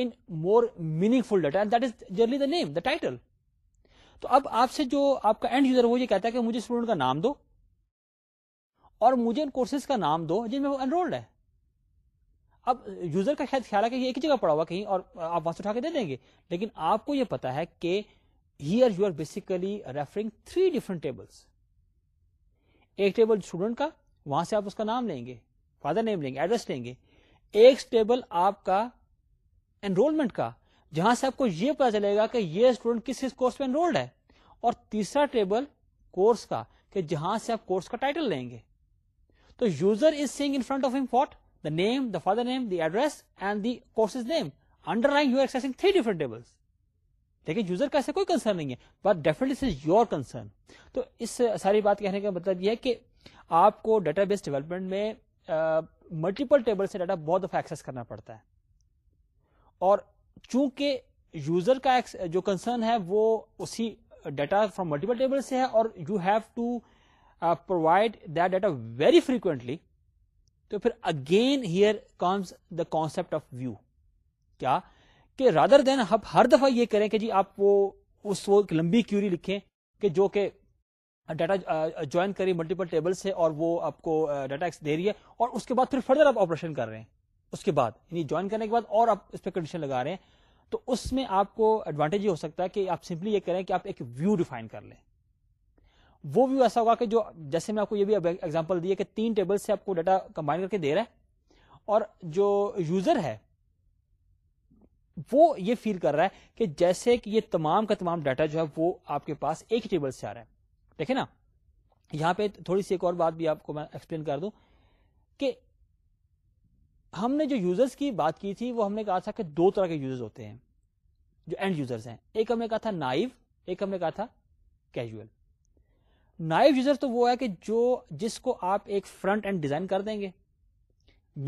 in more meaningful data that is generally the name the title تو اب آپ سے جو آپ کا اینڈ یوزر وہ یہ کہتا ہے کہ مجھے اسٹوڈنٹ کا نام دو اور مجھے ان کورسز کا نام دو جن میں وہ انرولڈ ہے اب یوزر کا شاید خیال ہے کہ یہ ایک جگہ پڑا ہوا کہیں اور آپ وہاں سے اٹھا کے دے دیں گے لیکن آپ کو یہ پتا ہے کہ here you are basically referring three different tables ایک ٹیبل اسٹوڈنٹ کا وہاں سے آپ اس کا نام لیں گے فادر نیم لیں گے ایڈریس لیں گے ایک ٹیبل آپ کا انرولمنٹ کا جہاں سے آپ کو یہ پتا چلے گا کہ یہ اسٹوڈنٹ کس کس کورس میں انرولڈ ہے اور تیسرا ٹیبل کورس کا کہ جہاں سے آپ کورس کا ٹائٹل لیں گے تو user is seeing in front of um what the name the father name the address and the course name underlying you accessing three different table لیکن یوزر کا ایسا کوئی کنسرن نہیں ہے but definitely is your concern تو اس ساری بات کہنے کا مطلب یہ ہے کہ آپ کو ڈیٹا بیس ڈیولپمنٹ میں ملٹیپل ٹیبل سے ڈیٹا بہت دفعہ ایکسس کرنا پڑتا ہے اور چونکہ یوزر کا جو کنسرن ہے وہ اسی ڈیٹا فرام ملٹیپل ٹیبل سے ہے اور you have to provide that data very frequently تو پھر again here comes the concept of view کیا کہ رادر دین آپ ہر دفعہ یہ کریں کہ جی آپ وہ اس وہ لمبی کیوری لکھیں کہ جو کہ ڈیٹا جوائن uh, کری ملٹیپل ٹیبل سے اور وہ آپ کو ڈیٹا uh, دے رہی ہے اور اس کے بعد پھر فردر آپ آپریشن کر رہے ہیں اس کے بعد یعنی جوائن کرنے کے بعد اور آپ اس پہ کنڈیشن لگا رہے ہیں تو اس میں آپ کو ایڈوانٹیج یہ ہو سکتا ہے کہ آپ سمپلی یہ کریں کہ آپ ایک ویو ڈیفائن کر لیں وہ ویو ایسا ہوگا کہ جو جیسے میں آپ کو یہ بھی ایگزامپل دی کہ تین ٹیبل سے آپ کو ڈیٹا کمبائن کر کے دے رہا ہے اور جو یوزر ہے وہ یہ فیل کر رہا ہے کہ جیسے کہ یہ تمام کا تمام ڈیٹا جو ہے وہ آپ کے پاس ایک ہی ٹیبل سے آ رہا ہے دیکھیں نا یہاں پہ تھوڑی سی ایک اور بات بھی آپ کو میں ایکسپلین کر دوں کہ ہم نے جو یوزرس کی بات کی تھی وہ ہم نے کہا تھا کہ دو طرح کے یوزر ہوتے ہیں جو اینڈ یوزر ہیں ایک ہم نے کہا تھا نائف ایک ہم نے کہا تھا کیجول نائف یوزر تو وہ ہے کہ جو جس کو آپ ایک فرنٹ اینڈ ڈیزائن کر دیں گے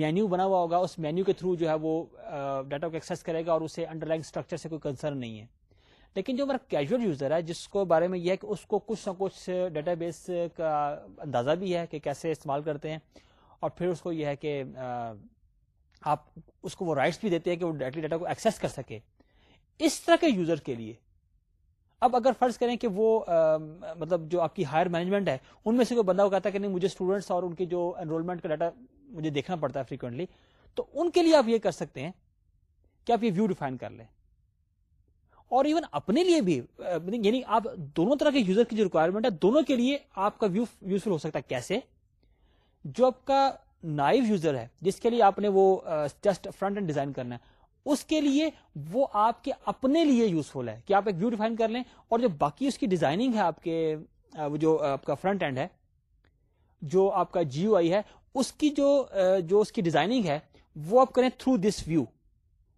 مینیو بنا ہوا ہوگا اس مینیو کے تھرو جو ہے وہ ڈیٹا کو ایکسس کرے گا اور اسے انڈر لائن اسٹرکچر سے کوئی کنسرن نہیں ہے لیکن جو ہمارا کیجول یوزر ہے جس کو بارے میں یہ ہے کہ اس کو کچھ نہ کچھ ڈیٹا بیس کا اندازہ بھی ہے کہ کیسے استعمال کرتے ہیں اور پھر اس کو یہ ہے کہ آپ اس کو وہ رائٹس بھی دیتے ہیں کہ وہ ڈائریکٹلی ڈیٹا کو ایکسیس کر سکے اس طرح کے یوزر کے لیے اب اگر فرض کریں کہ وہ مطلب جو آپ کی ہائر مینجمنٹ ہے ان میں سے کوئی بندہ وہ کہتا ہے کہ نہیں مجھے اسٹوڈنٹس اور ان جو انرولمنٹ کا ڈیٹا مجھے دیکھنا پڑتا ہے فریکوینٹلی تو ان کے لیے آپ یہ کر سکتے ہیں کہ آپ یہ ویو ڈیفائن کر لیں اور ایون اپنے لیے بھی یعنی آپ دونوں طرح کے یوزر کی جو ریکوائرمنٹ ہے دونوں کے لیے آپ کا ویو یوزفل ہو سکتا ہے کیسے جو آپ کا نائف یوزر ہے جس کے لیے آپ نے وہ جسٹ فرنٹ اینڈ ڈیزائن کرنا ہے اس کے لیے وہ آپ کے اپنے لیے یوزفل ہے کہ آپ ایک ویو ڈیفائن کر لیں اور جو باقی اس کی ڈیزائننگ ہے آپ کے جو آپ کا فرنٹ اینڈ ہے جو آپ کا جیو آئی ہے اس کی جو جو اس کی ڈیزائننگ ہے وہ آپ کریں تھرو دس ویو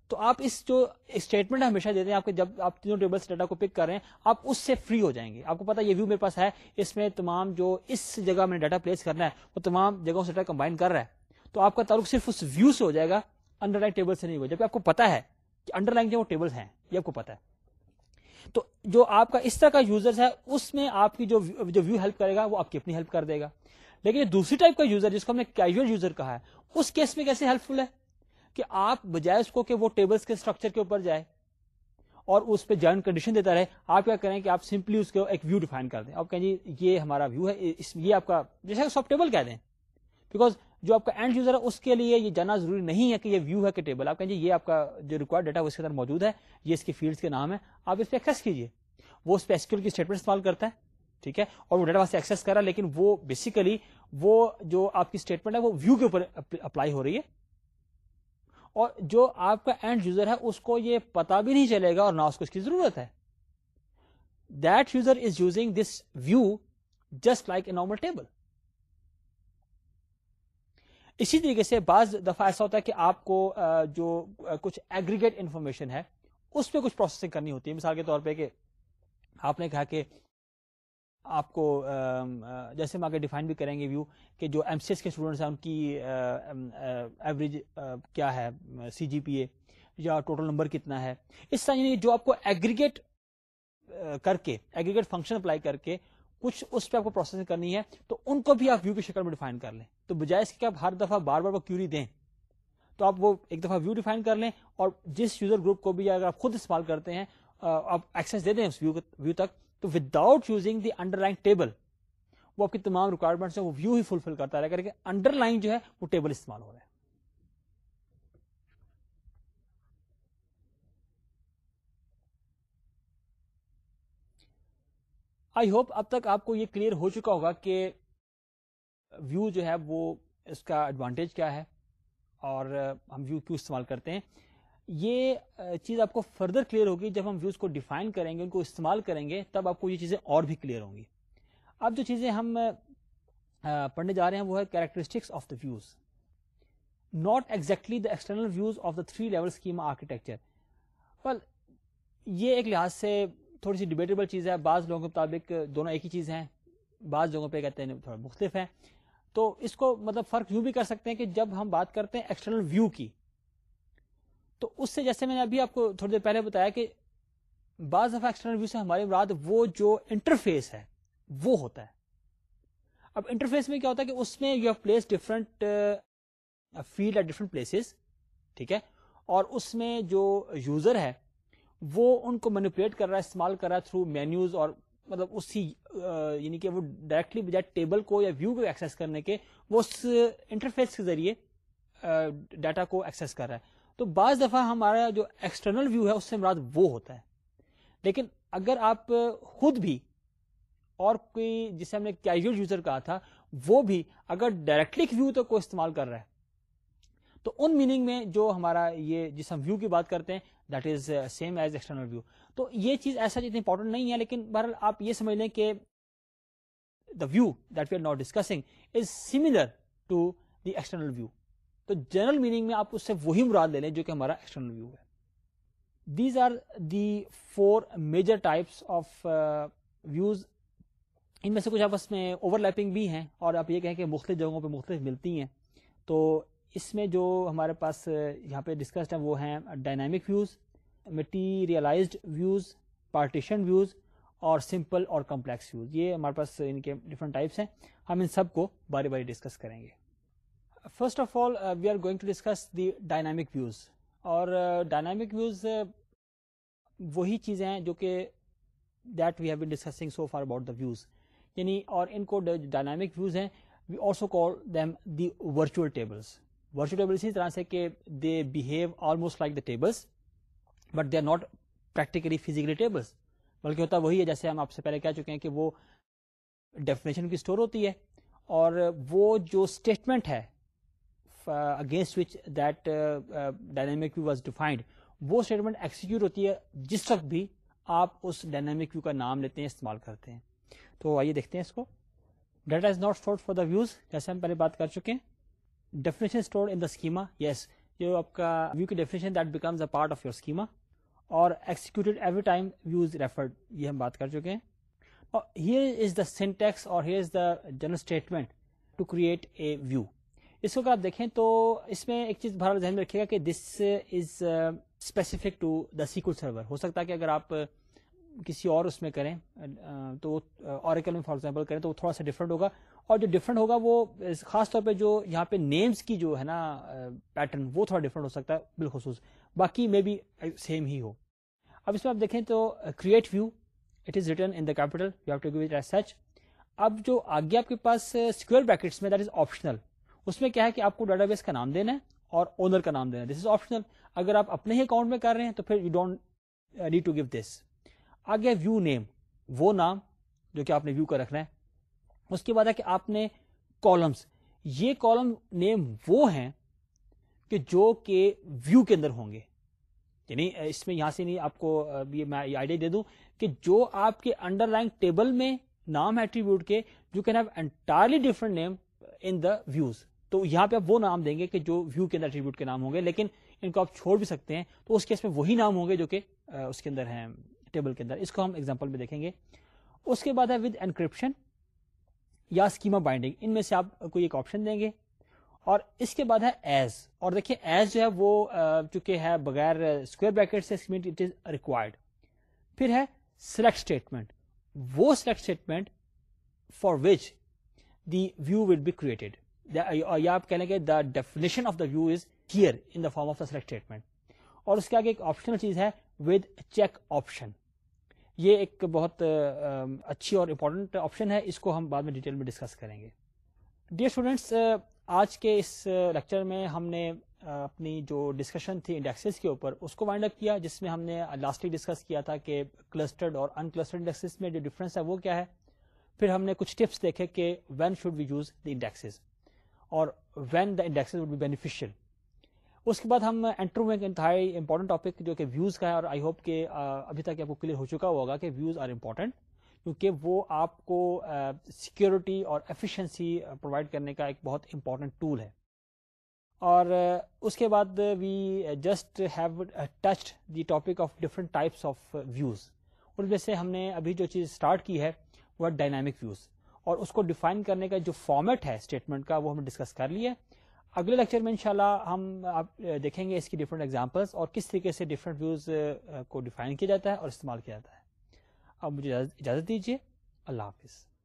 تو آپ اس جو اسٹیٹمنٹ ہمیشہ دیتے ہیں آپ کے جب آپ تینوں ٹیبل ڈیٹا کو پک کر رہے ہیں آپ اس سے فری ہو جائیں گے آپ کو پتا یہ ویو میرے پاس ہے اس میں تمام جو اس جگہ میں ڈیٹا پلیس کرنا ہے وہ تمام جگہوں سے ڈیٹا کمبائن کر رہا ہے تو آپ کا تعلق صرف اس ویو سے ہو جائے گا انڈر لائن ٹیبل سے نہیں ہوگا جبکہ آپ کو پتا ہے کہ انڈر لائن جو ٹیبل ہیں یہ آپ کو پتا ہے تو جو آپ کا اس طرح کا یوزر ہے اس میں آپ کی جو ویو ہیلپ کرے گا وہ آپ کی اپنی ہیلپ کر دے گا لیکن دوسری ٹائپ کا یوزر جس کو ہم نے یوزر کہا ہے اس کیس میں کیسے ہیلپ فل ہے کہ آپ بجائے اس کو کہ وہ ٹیبلز کے اسٹرکچر کے اوپر جائے اور اس پہ جوائنٹ کنڈیشن دیتا رہے آپ کیا کریں کہ آپ آپ سمپلی اس کو ایک ویو ڈیفائن کر دیں کہیں جی یہ ہمارا ویو ہے اس یہ آپ کا جیسے ٹیبل کہہ دیں بیکاز جو آپ کا اینڈ یوزر ہے اس کے لیے یہ جانا ضروری نہیں ہے کہ یہ ویو ہے کہ ٹیبل آپ کہیں جی یہ آپ کا جو ریکوائر ڈیٹا اس کے اندر موجود ہے یہ اس کے فیلڈس کے نام ہے آپ اس پہ ایکسیس کیجیے وہ اس پہ ایسکیول کی اسٹیٹمنٹ استعمال کرتا ہے ٹھیک ہے اور وہ ڈیٹا کر رہا ہے لیکن وہ بیسیکلی وہ جو آپ کی اسٹیٹمنٹ ہے وہ ویو کے اوپر اپلائی ہو رہی ہے اور جو آپ کا اینڈ یوزر ہے اس کو یہ پتا بھی نہیں چلے گا اور نہ اس کو اس کی ضرورت ہے that user is using this view just like a normal table اسی طریقے سے بعض دفعہ ایسا ہوتا ہے کہ آپ کو جو کچھ ایگریگیٹ انفارمیشن ہے اس پہ کچھ پروسیسنگ کرنی ہوتی ہے مثال کے طور پہ کہ آپ نے کہا کہ آپ کو جیسے ہم آگے ڈیفائن بھی کریں گے ویو کہ جو ایم سی ایس کے اسٹوڈنٹس ہیں ان کی ایوریج کیا ہے سی جی پی اے یا ٹوٹل نمبر کتنا ہے اس طرح یعنی جو آپ کو ایگریگیٹ کر کے ایگریگیٹ فنکشن اپلائی کر کے کچھ اس پہ آپ کو پروسیسنگ کرنی ہے تو ان کو بھی آپ ویو کی شکل میں ڈیفائن کر لیں تو بجائے اس کہ آپ ہر دفعہ بار بار وہ کیوری دیں تو آپ وہ ایک دفعہ ویو ڈیفائن کر لیں اور جس یوزر گروپ کو بھی اگر آپ خود استعمال کرتے ہیں آپ ایکسس دے دیں اس ویو تک without using the underlying table وہ آپ کی تمام ریکوائرمنٹس ہے وہ ویو ہی فلفل کرتا رہے کر کے انڈر لائن جو ہے وہ ٹیبل استعمال ہو رہا ہے آئی ہوپ اب تک آپ کو یہ کلیئر ہو چکا ہوگا کہ ویو جو ہے وہ اس کا ایڈوانٹیج کیا ہے اور ہم ویو کیوں استعمال کرتے ہیں یہ چیز آپ کو فردر کلیئر ہوگی جب ہم ویوز کو ڈیفائن کریں گے ان کو استعمال کریں گے تب آپ کو یہ چیزیں اور بھی کلیئر ہوں گی اب جو چیزیں ہم پڑھنے جا رہے ہیں وہ ہے characteristics of the views not exactly the external views of the three level schema architecture یہ ایک لحاظ سے تھوڑی سی ڈبیٹیبل چیز ہے بعض لوگوں کے مطابق دونوں ایک ہی چیز ہیں بعض لوگوں پہ کہتے ہیں تھوڑا مختلف ہیں تو اس کو مطلب فرق یوں بھی کر سکتے ہیں کہ جب ہم بات کرتے ہیں ایکسٹرنل ویو کی تو اس سے جیسے میں نے ابھی آپ کو تھوڑی دیر پہلے بتایا کہ بعض دفعہ ایکسٹرنل ویو سے ہماری مراد وہ جو انٹرفیس ہے وہ ہوتا ہے اب انٹرفیس میں کیا ہوتا ہے کہ اس میں you have place different field at different places ٹھیک ہے اور اس میں جو یوزر ہے وہ ان کو مینپولیٹ کر رہا ہے استعمال کر رہا ہے تھرو مینیوز اور مطلب اسی uh, یعنی کہ وہ ڈائریکٹلی بجائے ٹیبل کو یا ویو کو ایکسس کرنے کے وہ اس انٹرفیس کے ذریعے uh, کو ایکسس کر رہا ہے تو بعض دفعہ ہمارا جو ایکسٹرنل ویو ہے اس سے مراد وہ ہوتا ہے لیکن اگر آپ خود بھی اور کوئی جسے ہم نے کیجول یوزر کہا تھا وہ بھی اگر ڈائریکٹلی ویو کو استعمال کر رہا ہے تو ان میننگ میں جو ہمارا یہ جس ہم ویو کی بات کرتے ہیں that is same as external view تو یہ چیز ایسا اتنی امپورٹنٹ نہیں ہے لیکن بہرحال آپ یہ سمجھ لیں کہ the view that we are not discussing is similar to the external view تو جنرل میننگ میں آپ اس سے وہی مراد لے لیں جو کہ ہمارا ایکسٹرنل ویو ہے these are the four major types of views ان میں سے کچھ آپس میں اوور لیپنگ بھی ہیں اور آپ یہ کہیں کہ مختلف جگہوں پہ مختلف ملتی ہیں تو اس میں جو ہمارے پاس uh, یہاں پہ ڈسکسڈ ہیں وہ ہیں dynamic views materialized views partition views اور سمپل اور کمپلیکس ویوز یہ ہمارے پاس ان کے ڈفرنٹ ٹائپس ہیں ہم ان سب کو باری باری ڈسکس کریں گے first of all we are going to discuss the dynamic views اور ڈائنامک uh, ویوز uh, وہی چیزیں ہیں جو کہ that we have been discussing so far about the views یعنی اور ان کو ڈائنامک ویوز ہیں we also call them the virtual tables virtual table اسی طرح سے کہ they behave almost like the tables but they are not practically physically tables بلکہ ہوتا وہی ہے جیسے ہم آپ سے پہلے کہہ چکے ہیں کہ وہ ڈیفینیشن کی اسٹور ہوتی ہے اور وہ جو اسٹیٹمنٹ ہے against which that dynamic view was defined وہ اسٹیٹمنٹ ایکسیکیوٹ ہوتی ہے جس وقت بھی آپ اس ڈائنامک ویو کا نام لیتے ہیں استعمال کرتے ہیں تو آئیے دیکھتے ہیں اس کو data is not store for the views جیسے ہم پہلے بات کر چکے ہیں definition store in the schema yes آپ کا ویو کی definition that becomes a part of your schema اور executed every time views referred یہ ہم بات کر چکے ہیں اور از دا سینٹیکس اور here is the general statement to create a view اس کو آپ دیکھیں تو اس میں ایک چیز بھرا ذہن میں رکھے گا کہ this is specific to the SQL server ہو سکتا ہے کہ اگر آپ uh, کسی اور اس میں کریں uh, تو وہ اور uh, ایگزامپل کریں تو وہ تھوڑا سا ڈفرنٹ ہوگا اور جو ڈفرنٹ ہوگا وہ خاص طور پہ جو یہاں پہ نیمز کی جو ہے نا پیٹرن وہ تھوڑا ڈفرنٹ ہو سکتا ہے بالخصوص باقی میں بھی سیم ہی ہو اب اس میں آپ دیکھیں تو create view it is return in the اب جو آگے آپ کے پاس اسکوئر بریکٹس میں دیٹ از آپشنل اس میں کیا ہے کہ آپ کو ڈیٹا بیس کا نام دینا ہے اور اونر کا نام دینا ہے دس از آپشنل اگر آپ اپنے ہی اکاؤنٹ میں کر رہے ہیں تو پھر you don't need to give this آگے ویو نیم وہ نام جو کہ آپ نے ویو کا رکھنا ہے اس کے بعد ہے کہ آپ نے کالمس یہ کالم نیم وہ ہیں کہ جو کہ ویو کے اندر ہوں گے یعنی uh, اس میں یہاں سے نہیں آپ کو uh, یہ میں یہ آئیڈیا دے دوں کہ جو آپ کے انڈر لائن ٹیبل میں نام ہے ویوز تو یہاں پہ آپ وہ نام دیں گے کہ جو ویو کے اندر ایٹریبیوٹ کے نام ہوں گے لیکن ان کو آپ چھوڑ بھی سکتے ہیں تو اس کیس میں وہی نام ہوں گے جو کہ اس کے اندر ہیں ٹیبل کے اندر اس کو ہم ایگزامپل میں دیکھیں گے اس کے بعد ہے ود انکرپشن یا اسکیما بائنڈنگ ان میں سے آپ کو ایک آپشن دیں گے اور اس کے بعد ہے ایز اور دیکھیے ایز جو ہے وہ چونکہ ہے بغیر اسکوئر بریکٹ سے ریکوائرڈ پھر ہے سلیکٹ اسٹیٹمنٹ وہ select statement for which the view will be created یا آپ کہہ لیں گے the definition of the view is here in the form of the select statement اور اس کے آگے ایک آپشنل چیز ہے ود چیک آپشن یہ ایک بہت اچھی اور امپورٹنٹ آپشن ہے اس کو ہم بعد میں ڈیٹیل میں ڈسکس کریں گے ڈیئر اسٹوڈینٹس آج کے اس لیکچر میں ہم نے اپنی جو ڈسکشن تھی انڈیکسز کے اوپر اس کو وائنڈ اپ کیا جس میں ہم نے لاسٹلی ڈسکس کیا تھا کہ کلسٹرڈ اور انکلسٹرڈ انڈیکسز میں جو ڈفرنس ہے وہ کیا ہے پھر ہم نے کچھ ٹپس دیکھے کہ when should we use the indexes اور when the index would be beneficial اس کے بعد ہم انٹرو میں انتہائی امپورٹنٹ ٹاپک جو کہ ویوز کا ہے اور آئی ہوپ کہ ابھی تک آپ کو کلیئر ہو چکا ہوگا کہ ویوز آر امپورٹنٹ کیونکہ وہ آپ کو سیکورٹی اور ایفیشنسی پرووائڈ کرنے کا ایک بہت امپورٹنٹ ٹول ہے اور اس کے بعد we just have touch the topic of different types of views ان میں سے ہم نے ابھی جو چیز اسٹارٹ کی ہے وہ ڈائنامک ویوز اور اس کو ڈیفائن کرنے کا جو فارمیٹ ہے اسٹیٹمنٹ کا وہ ہم ڈسکس کر لیے اگلے لیکچر میں انشاءاللہ شاء ہم آپ دیکھیں گے اس کی ڈفرنٹ ایگزامپلس اور کس طریقے سے ڈفرنٹ ویوز کو ڈیفائن کیا جاتا ہے اور استعمال کیا جاتا ہے اب مجھے اجازت دیجیے اللہ حافظ